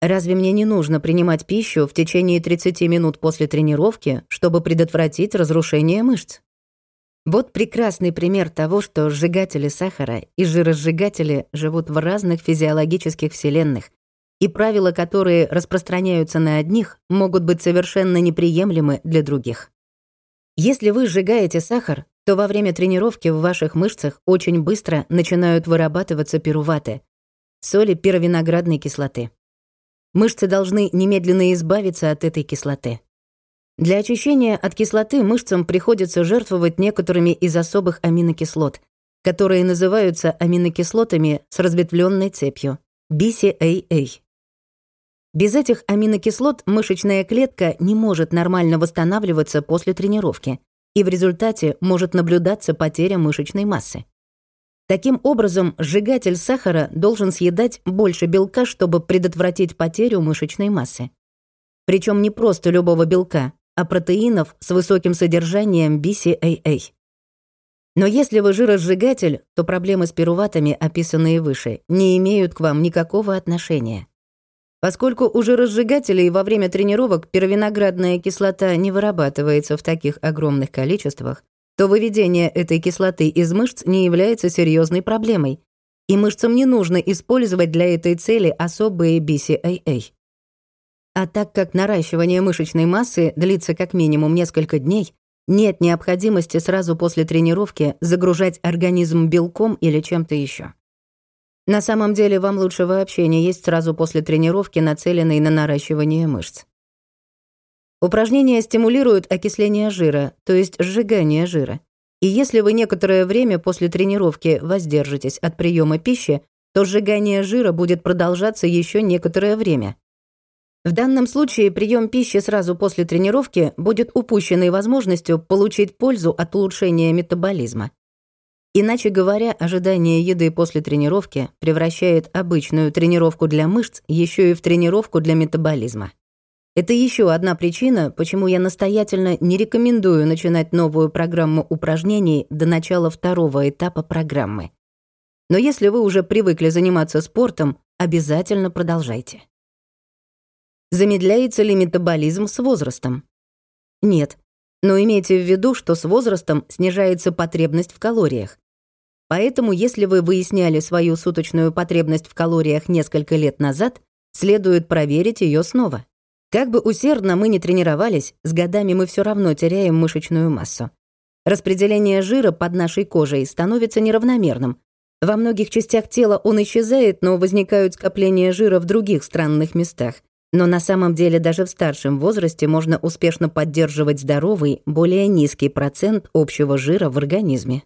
Разве мне не нужно принимать пищу в течение 30 минут после тренировки, чтобы предотвратить разрушение мышц? Вот прекрасный пример того, что сжигатели сахара и жиросжигатели живут в разных физиологических вселенных, и правила, которые распространяются на одних, могут быть совершенно неприемлемы для других. Если вы сжигаете сахар, то во время тренировки в ваших мышцах очень быстро начинают вырабатываться пируваты — соли пировиноградной кислоты. Мышцы должны немедленно избавиться от этой кислоты. Для очищения от кислоты мышцам приходится жертвовать некоторыми из особых аминокислот, которые называются аминокислотами с разветвленной цепью — BCAA. Без этих аминокислот мышечная клетка не может нормально восстанавливаться после тренировки, и в результате может наблюдаться потеря мышечной массы. Таким образом, сжигатель сахара должен съедать больше белка, чтобы предотвратить потерю мышечной массы. Причем не просто любого белка, а протеинов с высоким содержанием BCAA. Но если вы жиросжигатель, то проблемы с пируватами, описанные выше, не имеют к вам никакого отношения. Поскольку у жиросжигателей во время тренировок первиноградная кислота не вырабатывается в таких огромных количествах, то выведение этой кислоты из мышц не является серьезной проблемой, и мышцам не нужно использовать для этой цели особые BCAA. А так как наращивание мышечной массы длится как минимум несколько дней, нет необходимости сразу после тренировки загружать организм белком или чем-то еще. На самом деле вам лучше вообще не есть сразу после тренировки, нацеленной на наращивание мышц. Упражнения стимулируют окисление жира, то есть сжигание жира. И если вы некоторое время после тренировки воздержитесь от приема пищи, то сжигание жира будет продолжаться еще некоторое время. В данном случае прием пищи сразу после тренировки будет упущенной возможностью получить пользу от улучшения метаболизма. Иначе говоря, ожидание еды после тренировки превращает обычную тренировку для мышц еще и в тренировку для метаболизма. Это еще одна причина, почему я настоятельно не рекомендую начинать новую программу упражнений до начала второго этапа программы. Но если вы уже привыкли заниматься спортом, обязательно продолжайте. Замедляется ли метаболизм с возрастом? Нет. Но имейте в виду, что с возрастом снижается потребность в калориях. Поэтому, если вы выясняли свою суточную потребность в калориях несколько лет назад, следует проверить ее снова. Как бы усердно мы ни тренировались, с годами мы все равно теряем мышечную массу. Распределение жира под нашей кожей становится неравномерным. Во многих частях тела он исчезает, но возникают скопления жира в других странных местах. Но на самом деле даже в старшем возрасте можно успешно поддерживать здоровый, более низкий процент общего жира в организме.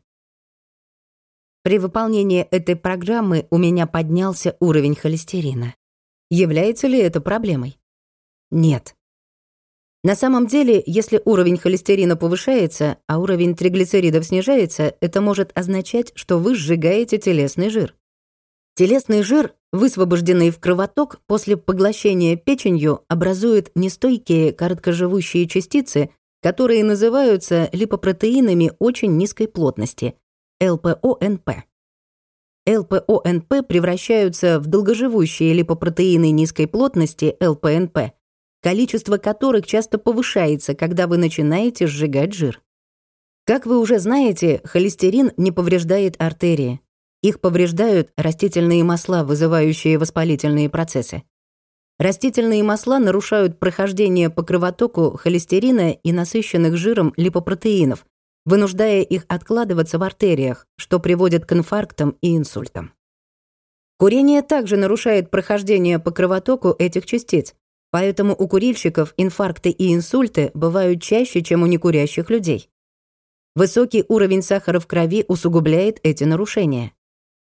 При выполнении этой программы у меня поднялся уровень холестерина. Является ли это проблемой? Нет. На самом деле, если уровень холестерина повышается, а уровень триглицеридов снижается, это может означать, что вы сжигаете телесный жир. Телесный жир, высвобожденный в кровоток после поглощения печенью, образует нестойкие короткоживущие частицы, которые называются липопротеинами очень низкой плотности – ЛПОНП. ЛПОНП превращаются в долгоживущие липопротеины низкой плотности ЛПНП, количество которых часто повышается, когда вы начинаете сжигать жир. Как вы уже знаете, холестерин не повреждает артерии, их повреждают растительные масла, вызывающие воспалительные процессы. Растительные масла нарушают прохождение по кровотоку холестерина и насыщенных жиром липопротеинов, вынуждая их откладываться в артериях, что приводит к инфарктам и инсультам. Курение также нарушает прохождение по кровотоку этих частиц, поэтому у курильщиков инфаркты и инсульты бывают чаще, чем у некурящих людей. Высокий уровень сахара в крови усугубляет эти нарушения.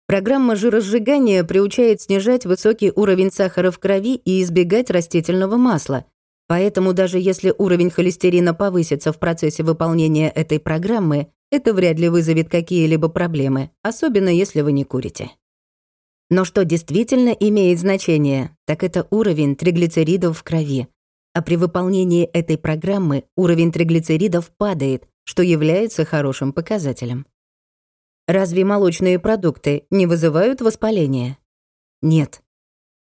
Программа жиросжигания приучает снижать высокий уровень сахара в крови и избегать растительного масла. Поэтому даже если уровень холестерина повысится в процессе выполнения этой программы, это вряд ли вызовет какие-либо проблемы, особенно если вы не курите. Но что действительно имеет значение, так это уровень триглицеридов в крови. А при выполнении этой программы уровень триглицеридов падает, что является хорошим показателем. Разве молочные продукты не вызывают воспаления? Нет.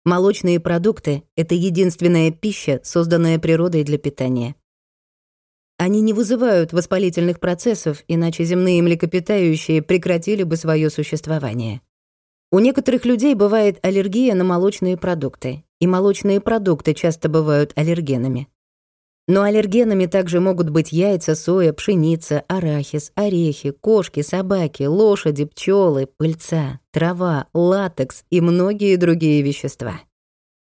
Молочные продукты — это единственная пища, созданная природой для питания. Они не вызывают воспалительных процессов, иначе земные млекопитающие прекратили бы свое существование. У некоторых людей бывает аллергия на молочные продукты, и молочные продукты часто бывают аллергенами. Но аллергенами также могут быть яйца, соя, пшеница, арахис, орехи, кошки, собаки, лошади, пчелы, пыльца, трава, латекс и многие другие вещества.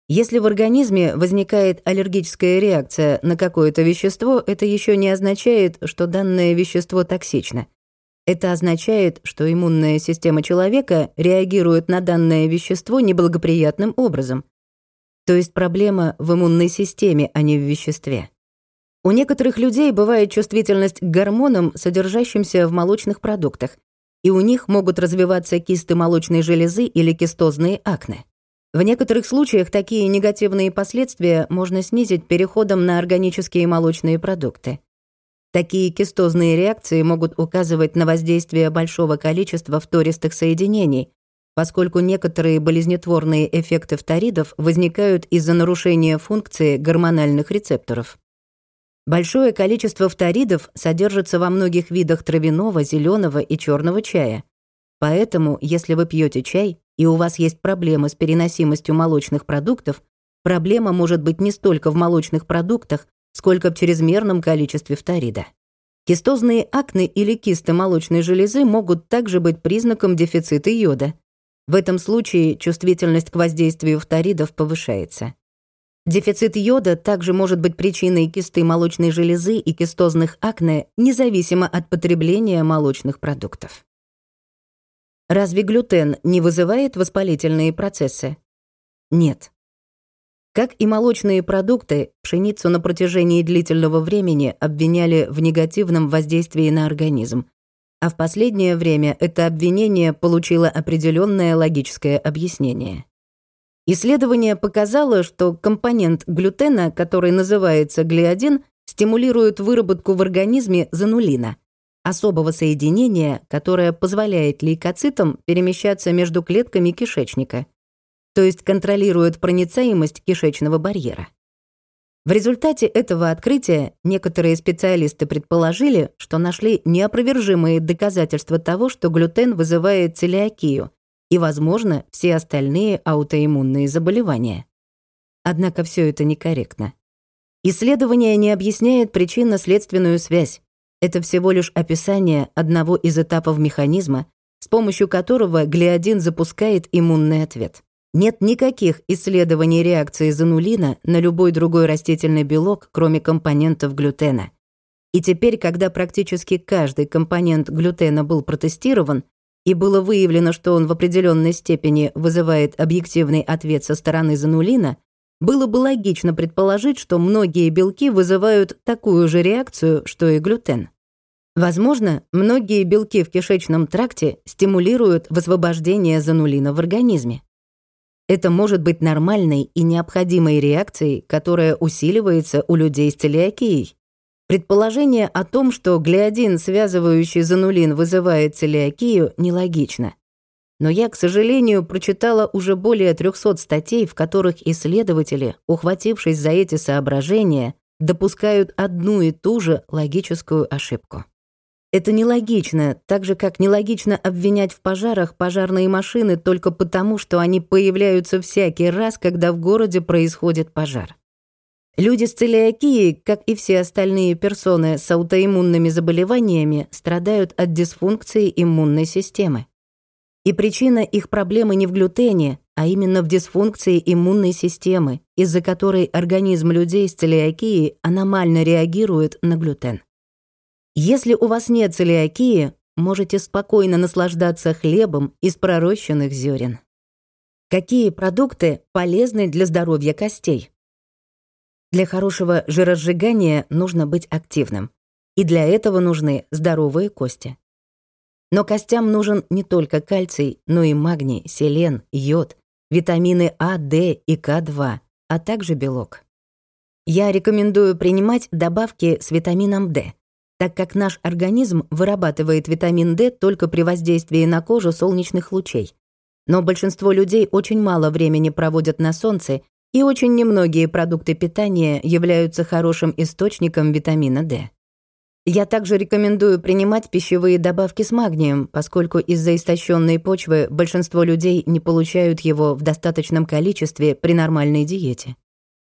Если в организме возникает аллергическая реакция на какое-то вещество, это еще не означает, что данное вещество токсично. Это означает, что иммунная система человека реагирует на данное вещество неблагоприятным образом. То есть проблема в иммунной системе, а не в веществе. У некоторых людей бывает чувствительность к гормонам, содержащимся в молочных продуктах, и у них могут развиваться кисты молочной железы или кистозные акне. В некоторых случаях такие негативные последствия можно снизить переходом на органические молочные продукты. Такие кистозные реакции могут указывать на воздействие большого количества фтористых соединений, поскольку некоторые болезнетворные эффекты фторидов возникают из-за нарушения функции гормональных рецепторов. Большое количество фторидов содержится во многих видах травяного, зеленого и черного чая. Поэтому, если вы пьете чай, и у вас есть проблемы с переносимостью молочных продуктов, проблема может быть не столько в молочных продуктах, сколько в чрезмерном количестве фторида. Кистозные акне или кисты молочной железы могут также быть признаком дефицита йода. В этом случае чувствительность к воздействию фторидов повышается. Дефицит йода также может быть причиной кисты молочной железы и кистозных акне, независимо от потребления молочных продуктов. Разве глютен не вызывает воспалительные процессы? Нет. Как и молочные продукты, пшеницу на протяжении длительного времени обвиняли в негативном воздействии на организм. А в последнее время это обвинение получило определенное логическое объяснение. Исследование показало, что компонент глютена, который называется глиадин, стимулирует выработку в организме занулина – особого соединения, которое позволяет лейкоцитам перемещаться между клетками кишечника, то есть контролирует проницаемость кишечного барьера. В результате этого открытия некоторые специалисты предположили, что нашли неопровержимые доказательства того, что глютен вызывает целиакию и, возможно, все остальные аутоиммунные заболевания. Однако все это некорректно. Исследование не объясняет причинно-следственную связь, это всего лишь описание одного из этапов механизма, с помощью которого глиадин запускает иммунный ответ. Нет никаких исследований реакции занулина на любой другой растительный белок, кроме компонентов глютена. И теперь, когда практически каждый компонент глютена был протестирован, и было выявлено, что он в определенной степени вызывает объективный ответ со стороны занулина, было бы логично предположить, что многие белки вызывают такую же реакцию, что и глютен. Возможно, многие белки в кишечном тракте стимулируют высвобождение занулина в организме. Это может быть нормальной и необходимой реакцией, которая усиливается у людей с целиакией. Предположение о том, что глиадин, связывающий занулин, вызывает целиакию, нелогично. Но я, к сожалению, прочитала уже более 300 статей, в которых исследователи, ухватившись за эти соображения, допускают одну и ту же логическую ошибку. Это нелогично, так же как нелогично обвинять в пожарах пожарные машины только потому, что они появляются всякий раз, когда в городе происходит пожар. Люди с целиакией, как и все остальные персоны с аутоиммунными заболеваниями, страдают от дисфункции иммунной системы. И причина их проблемы не в глютене, а именно в дисфункции иммунной системы, из-за которой организм людей с целиакией аномально реагирует на глютен. Если у вас нет целиакии, можете спокойно наслаждаться хлебом из пророщенных зерен. Какие продукты полезны для здоровья костей? Для хорошего жиросжигания нужно быть активным. И для этого нужны здоровые кости. Но костям нужен не только кальций, но и магний, селен, йод, витамины А, D и К2, а также белок. Я рекомендую принимать добавки с витамином D. так как наш организм вырабатывает витамин D только при воздействии на кожу солнечных лучей. Но большинство людей очень мало времени проводят на солнце, и очень немногие продукты питания являются хорошим источником витамина D. Я также рекомендую принимать пищевые добавки с магнием, поскольку из-за истощенной почвы большинство людей не получают его в достаточном количестве при нормальной диете.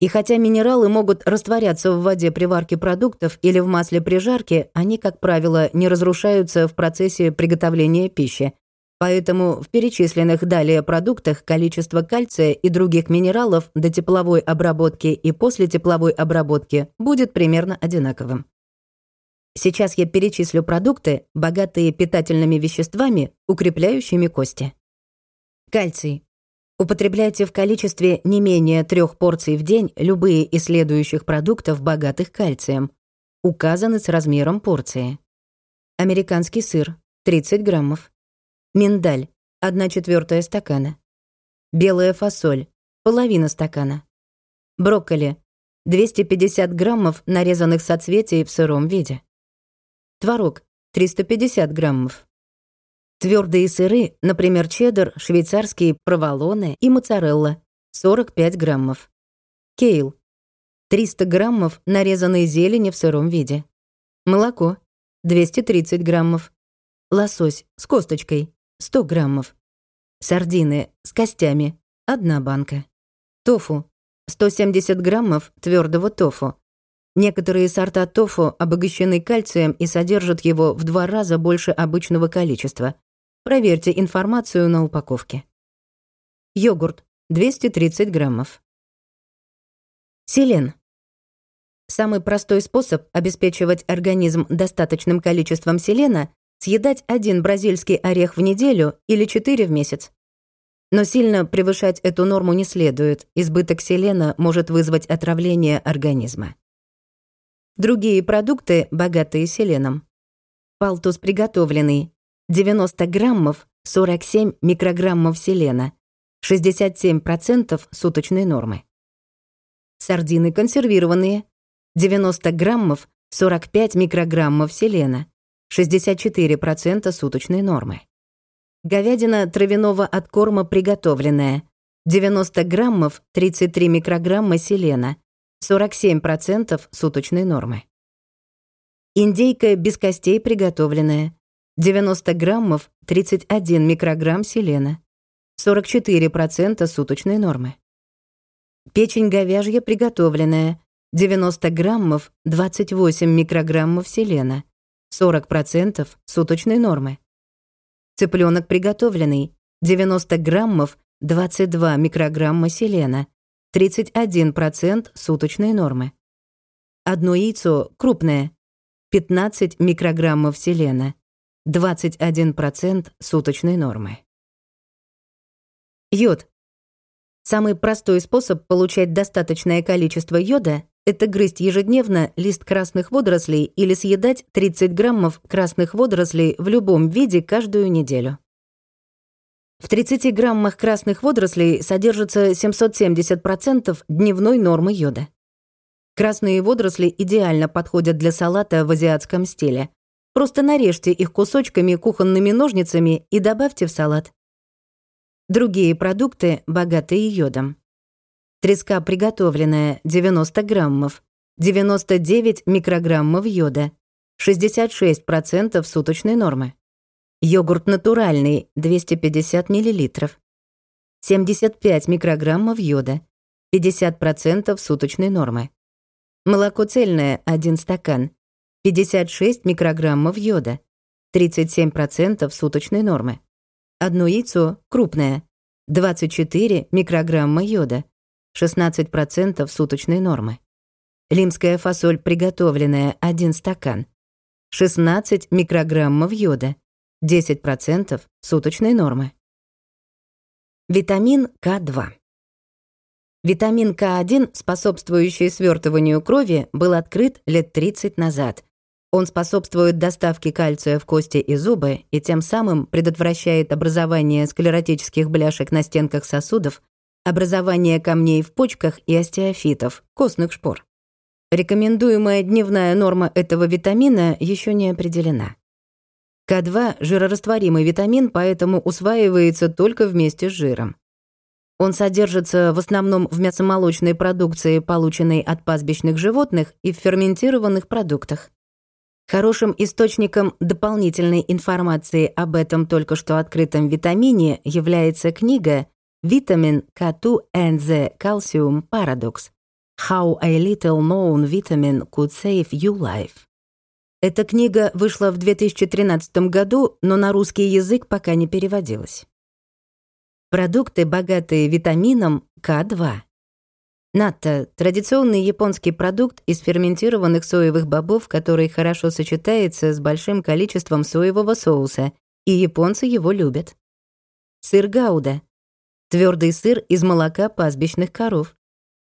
И хотя минералы могут растворяться в воде при варке продуктов или в масле при жарке, они, как правило, не разрушаются в процессе приготовления пищи. Поэтому в перечисленных далее продуктах количество кальция и других минералов до тепловой обработки и после тепловой обработки будет примерно одинаковым. Сейчас я перечислю продукты, богатые питательными веществами, укрепляющими кости. Кальций Употребляйте в количестве не менее трех порций в день любые из следующих продуктов, богатых кальцием. Указаны с размером порции. Американский сыр – 30 граммов. Миндаль – 1 четвертая стакана. Белая фасоль – половина стакана. Брокколи – 250 граммов нарезанных соцветий в сыром виде. Творог – 350 граммов. Твердые сыры, например, чеддер, швейцарские проволоны и моцарелла, 45 граммов. Кейл, 300 граммов нарезанной зелени в сыром виде. Молоко, 230 граммов. Лосось с косточкой, 100 граммов. Сардины с костями, 1 банка. Тофу, 170 граммов твердого тофу. Некоторые сорта тофу обогащены кальцием и содержат его в два раза больше обычного количества. Проверьте информацию на упаковке. Йогурт 230 граммов. Селен. Самый простой способ обеспечивать организм достаточным количеством селена – съедать один бразильский орех в неделю или четыре в месяц. Но сильно превышать эту норму не следует, избыток селена может вызвать отравление организма. Другие продукты, богатые селеном. Палтус приготовленный, 90 граммов 47 микрограммов селена, 67% суточной нормы. Сардины консервированные, 90 граммов 45 микрограммов селена, 64% суточной нормы. Говядина травяного откорма приготовленная, 90 граммов 33 микрограмма селена, 47% суточной нормы. Индейка без костей приготовленная, 90 граммов 31 микрограмм селена, 44% суточной нормы. Печень говяжья приготовленная, 90 граммов 28 микрограммов селена, 40% суточной нормы. Цыпленок приготовленный, 90 граммов 22 микрограмма селена, 31% суточной нормы. Одно яйцо крупное, 15 микрограммов селена, 21% суточной нормы. Йод. Самый простой способ получать достаточное количество йода – это грызть ежедневно лист красных водорослей или съедать 30 граммов красных водорослей в любом виде каждую неделю. В 30 граммах красных водорослей содержится 770% дневной нормы йода. Красные водоросли идеально подходят для салата в азиатском стиле. Просто нарежьте их кусочками кухонными ножницами и добавьте в салат. Другие продукты, богатые йодом. Треска приготовленная 90 граммов, 99 микрограммов йода, 66% суточной нормы. Йогурт натуральный 250 миллилитров, 75 микрограммов йода, 50% суточной нормы. Молоко цельное 1 стакан, 56 микрограммов йода, 37% суточной нормы. Одно яйцо крупное, 24 микрограмма йода, 16% суточной нормы. Лимская фасоль приготовленная 1 стакан, 16 микрограммов йода, 10% суточной нормы. Витамин К2. Витамин К1, способствующий свертыванию крови, был открыт лет 30 назад он способствует доставке кальция в кости и зубы и тем самым предотвращает образование склеротических бляшек на стенках сосудов, образование камней в почках и остеофитов, костных шпор. Рекомендуемая дневная норма этого витамина еще не определена. К2 – жирорастворимый витамин, поэтому усваивается только вместе с жиром. Он содержится в основном в мясомолочной продукции, полученной от пастбищных животных, и в ферментированных продуктах. Хорошим источником дополнительной информации об этом только что открытом витамине является книга «Vitamin K2 and the Calcium Paradox. How a Little Known Vitamin Could Save You Life». Эта книга вышла в 2013 году, но на русский язык пока не переводилась. Продукты, богатые витамином К2. Натто – традиционный японский продукт из ферментированных соевых бобов, который хорошо сочетается с большим количеством соевого соуса, и японцы его любят. Сыр гауда – твердый сыр из молока пастбищных коров.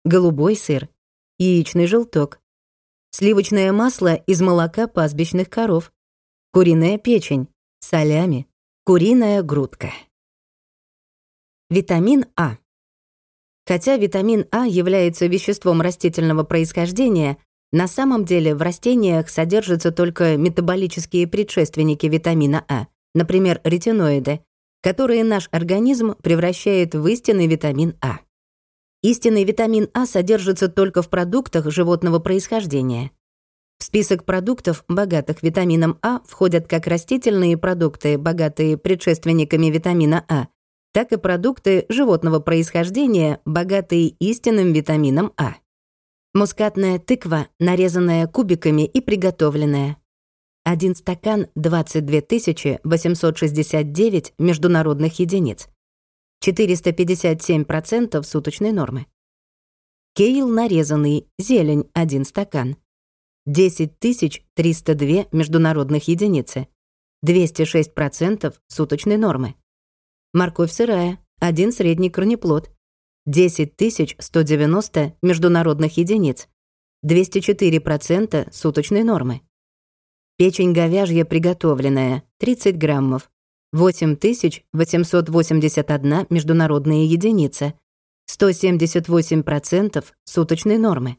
Голубой сыр – яичный желток. Сливочное масло из молока пастбищных коров. Куриная печень, солями, куриная грудка. Витамин А. Хотя витамин А является веществом растительного происхождения, на самом деле в растениях содержатся только метаболические предшественники витамина А, например, ретиноиды, которые наш организм превращает в истинный витамин А. Истинный витамин А содержится только в продуктах животного происхождения. В список продуктов, богатых витамином А, входят как растительные продукты, богатые предшественниками витамина А, так и продукты животного происхождения, богатые истинным витамином А. Мускатная тыква, нарезанная кубиками и приготовленная. Один стакан 22 869 международных единиц. 457% суточной нормы. Кейл нарезанный, зелень 1 стакан. 10 302 международных единицы. 206% суточной нормы. Морковь сырая, один средний корнеплод. 10 190 международных единиц. 204% суточной нормы. Печень говяжья приготовленная, 30 граммов. 8881 международные единицы. 178% суточной нормы.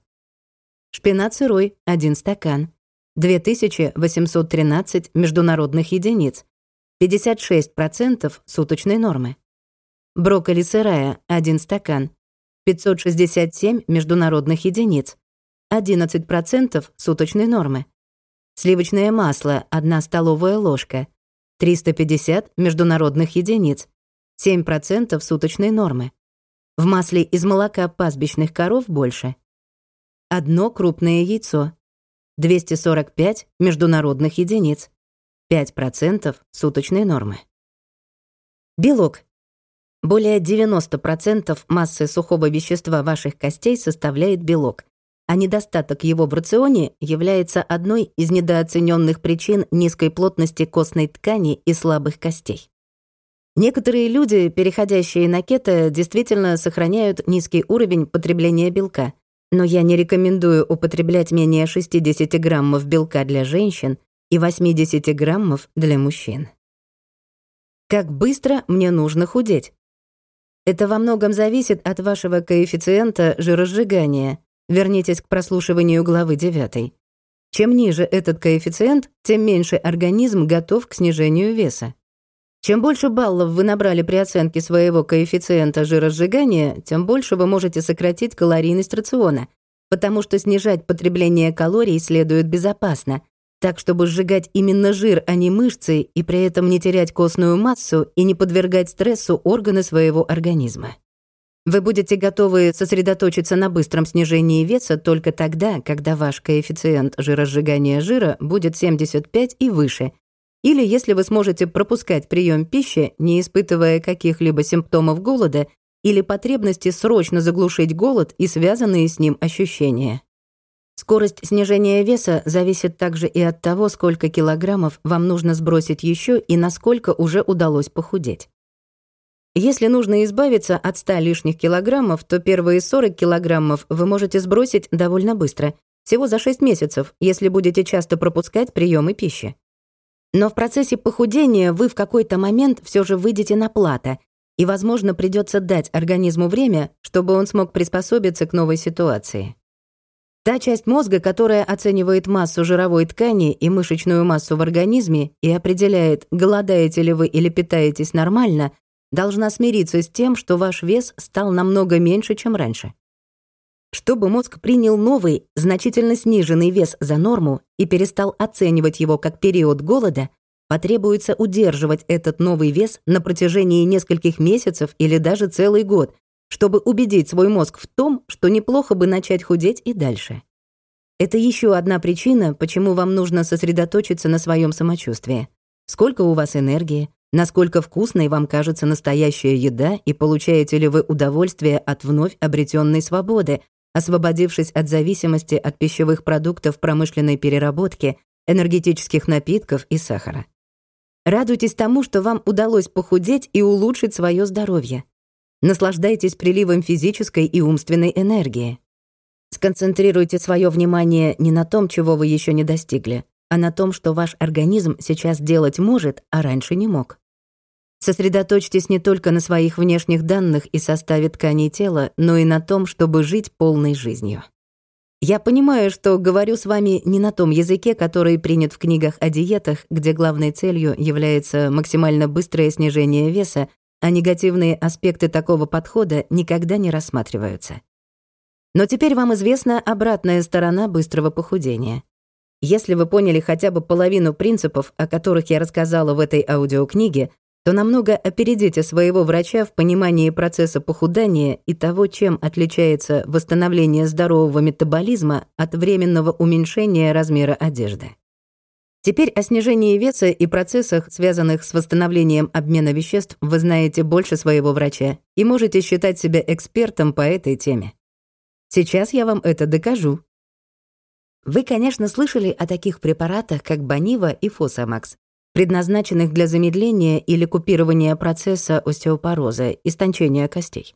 Шпинат сырой, 1 стакан. 2813 международных единиц. 56% суточной нормы. Брокколи сырая, 1 стакан. 567 международных единиц. 11% суточной нормы. Сливочное масло, 1 столовая ложка. 350 международных единиц. 7% суточной нормы. В масле из молока пастбищных коров больше. Одно крупное яйцо. 245 международных единиц. 5% суточной нормы. Белок. Более 90% массы сухого вещества ваших костей составляет белок, а недостаток его в рационе является одной из недооцененных причин низкой плотности костной ткани и слабых костей. Некоторые люди, переходящие на кето, действительно сохраняют низкий уровень потребления белка, но я не рекомендую употреблять менее 60 граммов белка для женщин и 80 граммов для мужчин. Как быстро мне нужно худеть? Это во многом зависит от вашего коэффициента жиросжигания. Вернитесь к прослушиванию главы 9. Чем ниже этот коэффициент, тем меньше организм готов к снижению веса. Чем больше баллов вы набрали при оценке своего коэффициента жиросжигания, тем больше вы можете сократить калорийность рациона, потому что снижать потребление калорий следует безопасно, так чтобы сжигать именно жир, а не мышцы, и при этом не терять костную массу и не подвергать стрессу органы своего организма. Вы будете готовы сосредоточиться на быстром снижении веса только тогда, когда ваш коэффициент жиросжигания жира будет 75 и выше, или если вы сможете пропускать прием пищи, не испытывая каких-либо симптомов голода или потребности срочно заглушить голод и связанные с ним ощущения. Скорость снижения веса зависит также и от того, сколько килограммов вам нужно сбросить еще и насколько уже удалось похудеть. Если нужно избавиться от 100 лишних килограммов, то первые 40 килограммов вы можете сбросить довольно быстро, всего за 6 месяцев, если будете часто пропускать приемы пищи. Но в процессе похудения вы в какой-то момент все же выйдете на плато, и, возможно, придется дать организму время, чтобы он смог приспособиться к новой ситуации. Та часть мозга, которая оценивает массу жировой ткани и мышечную массу в организме и определяет, голодаете ли вы или питаетесь нормально, должна смириться с тем, что ваш вес стал намного меньше, чем раньше. Чтобы мозг принял новый, значительно сниженный вес за норму и перестал оценивать его как период голода, потребуется удерживать этот новый вес на протяжении нескольких месяцев или даже целый год, чтобы убедить свой мозг в том, что неплохо бы начать худеть и дальше. Это еще одна причина, почему вам нужно сосредоточиться на своем самочувствии. Сколько у вас энергии, насколько вкусной вам кажется настоящая еда и получаете ли вы удовольствие от вновь обретенной свободы, освободившись от зависимости от пищевых продуктов промышленной переработки, энергетических напитков и сахара. Радуйтесь тому, что вам удалось похудеть и улучшить свое здоровье. Наслаждайтесь приливом физической и умственной энергии. Сконцентрируйте свое внимание не на том, чего вы еще не достигли, а на том, что ваш организм сейчас делать может, а раньше не мог. Сосредоточьтесь не только на своих внешних данных и составе тканей тела, но и на том, чтобы жить полной жизнью. Я понимаю, что говорю с вами не на том языке, который принят в книгах о диетах, где главной целью является максимально быстрое снижение веса, а негативные аспекты такого подхода никогда не рассматриваются. Но теперь вам известна обратная сторона быстрого похудения. Если вы поняли хотя бы половину принципов, о которых я рассказала в этой аудиокниге, то намного опередите своего врача в понимании процесса похудания и того, чем отличается восстановление здорового метаболизма от временного уменьшения размера одежды. Теперь о снижении веса и процессах, связанных с восстановлением обмена веществ, вы знаете больше своего врача и можете считать себя экспертом по этой теме. Сейчас я вам это докажу. Вы, конечно, слышали о таких препаратах, как Банива и Фосамакс, предназначенных для замедления или купирования процесса остеопороза, истончения костей.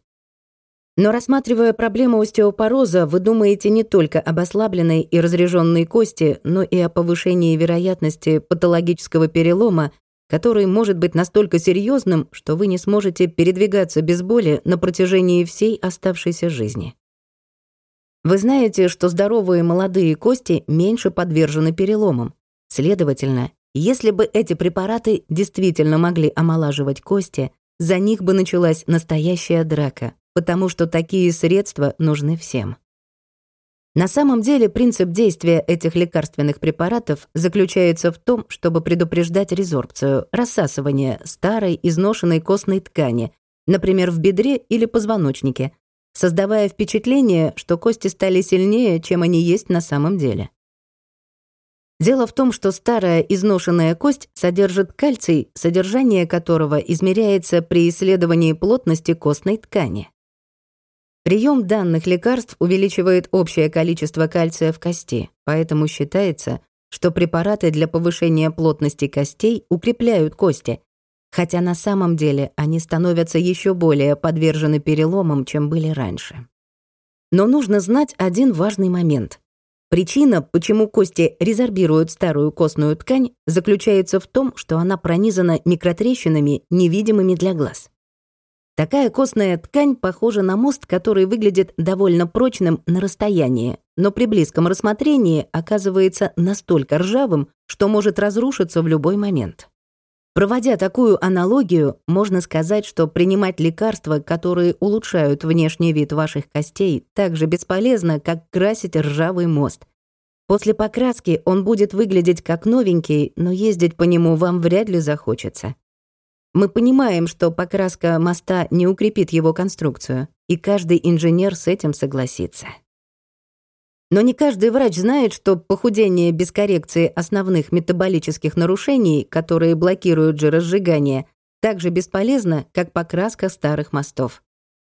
Но рассматривая проблему остеопороза, вы думаете не только об ослабленной и разреженной кости, но и о повышении вероятности патологического перелома, который может быть настолько серьезным, что вы не сможете передвигаться без боли на протяжении всей оставшейся жизни. Вы знаете, что здоровые молодые кости меньше подвержены переломам. Следовательно, если бы эти препараты действительно могли омолаживать кости, за них бы началась настоящая драка, потому что такие средства нужны всем. На самом деле принцип действия этих лекарственных препаратов заключается в том, чтобы предупреждать резорбцию, рассасывание старой изношенной костной ткани, например, в бедре или позвоночнике, создавая впечатление, что кости стали сильнее, чем они есть на самом деле. Дело в том, что старая изношенная кость содержит кальций, содержание которого измеряется при исследовании плотности костной ткани. Прием данных лекарств увеличивает общее количество кальция в кости, поэтому считается, что препараты для повышения плотности костей укрепляют кости, хотя на самом деле они становятся еще более подвержены переломам, чем были раньше. Но нужно знать один важный момент. Причина, почему кости резорбируют старую костную ткань, заключается в том, что она пронизана микротрещинами, невидимыми для глаз. Такая костная ткань похожа на мост, который выглядит довольно прочным на расстоянии, но при близком рассмотрении оказывается настолько ржавым, что может разрушиться в любой момент. Проводя такую аналогию, можно сказать, что принимать лекарства, которые улучшают внешний вид ваших костей, так же бесполезно, как красить ржавый мост. После покраски он будет выглядеть как новенький, но ездить по нему вам вряд ли захочется. Мы понимаем, что покраска моста не укрепит его конструкцию, и каждый инженер с этим согласится. Но не каждый врач знает, что похудение без коррекции основных метаболических нарушений, которые блокируют жиросжигание, так же бесполезно, как покраска старых мостов.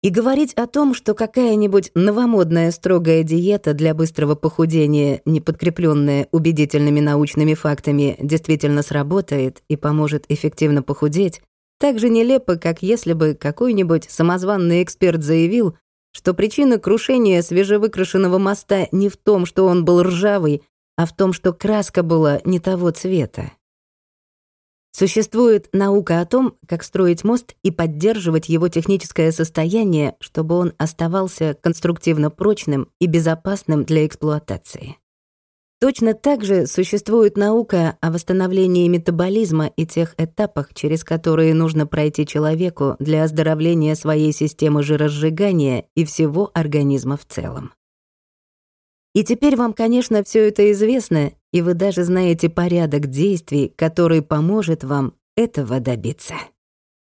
И говорить о том, что какая-нибудь новомодная строгая диета для быстрого похудения, не подкрепленная убедительными научными фактами, действительно сработает и поможет эффективно похудеть, так же нелепо, как если бы какой-нибудь самозванный эксперт заявил, что причина крушения свежевыкрашенного моста не в том, что он был ржавый, а в том, что краска была не того цвета. Существует наука о том, как строить мост и поддерживать его техническое состояние, чтобы он оставался конструктивно прочным и безопасным для эксплуатации. Точно так же существует наука о восстановлении метаболизма и тех этапах, через которые нужно пройти человеку для оздоровления своей системы жиросжигания и всего организма в целом. И теперь вам, конечно, все это известно, и вы даже знаете порядок действий, который поможет вам этого добиться.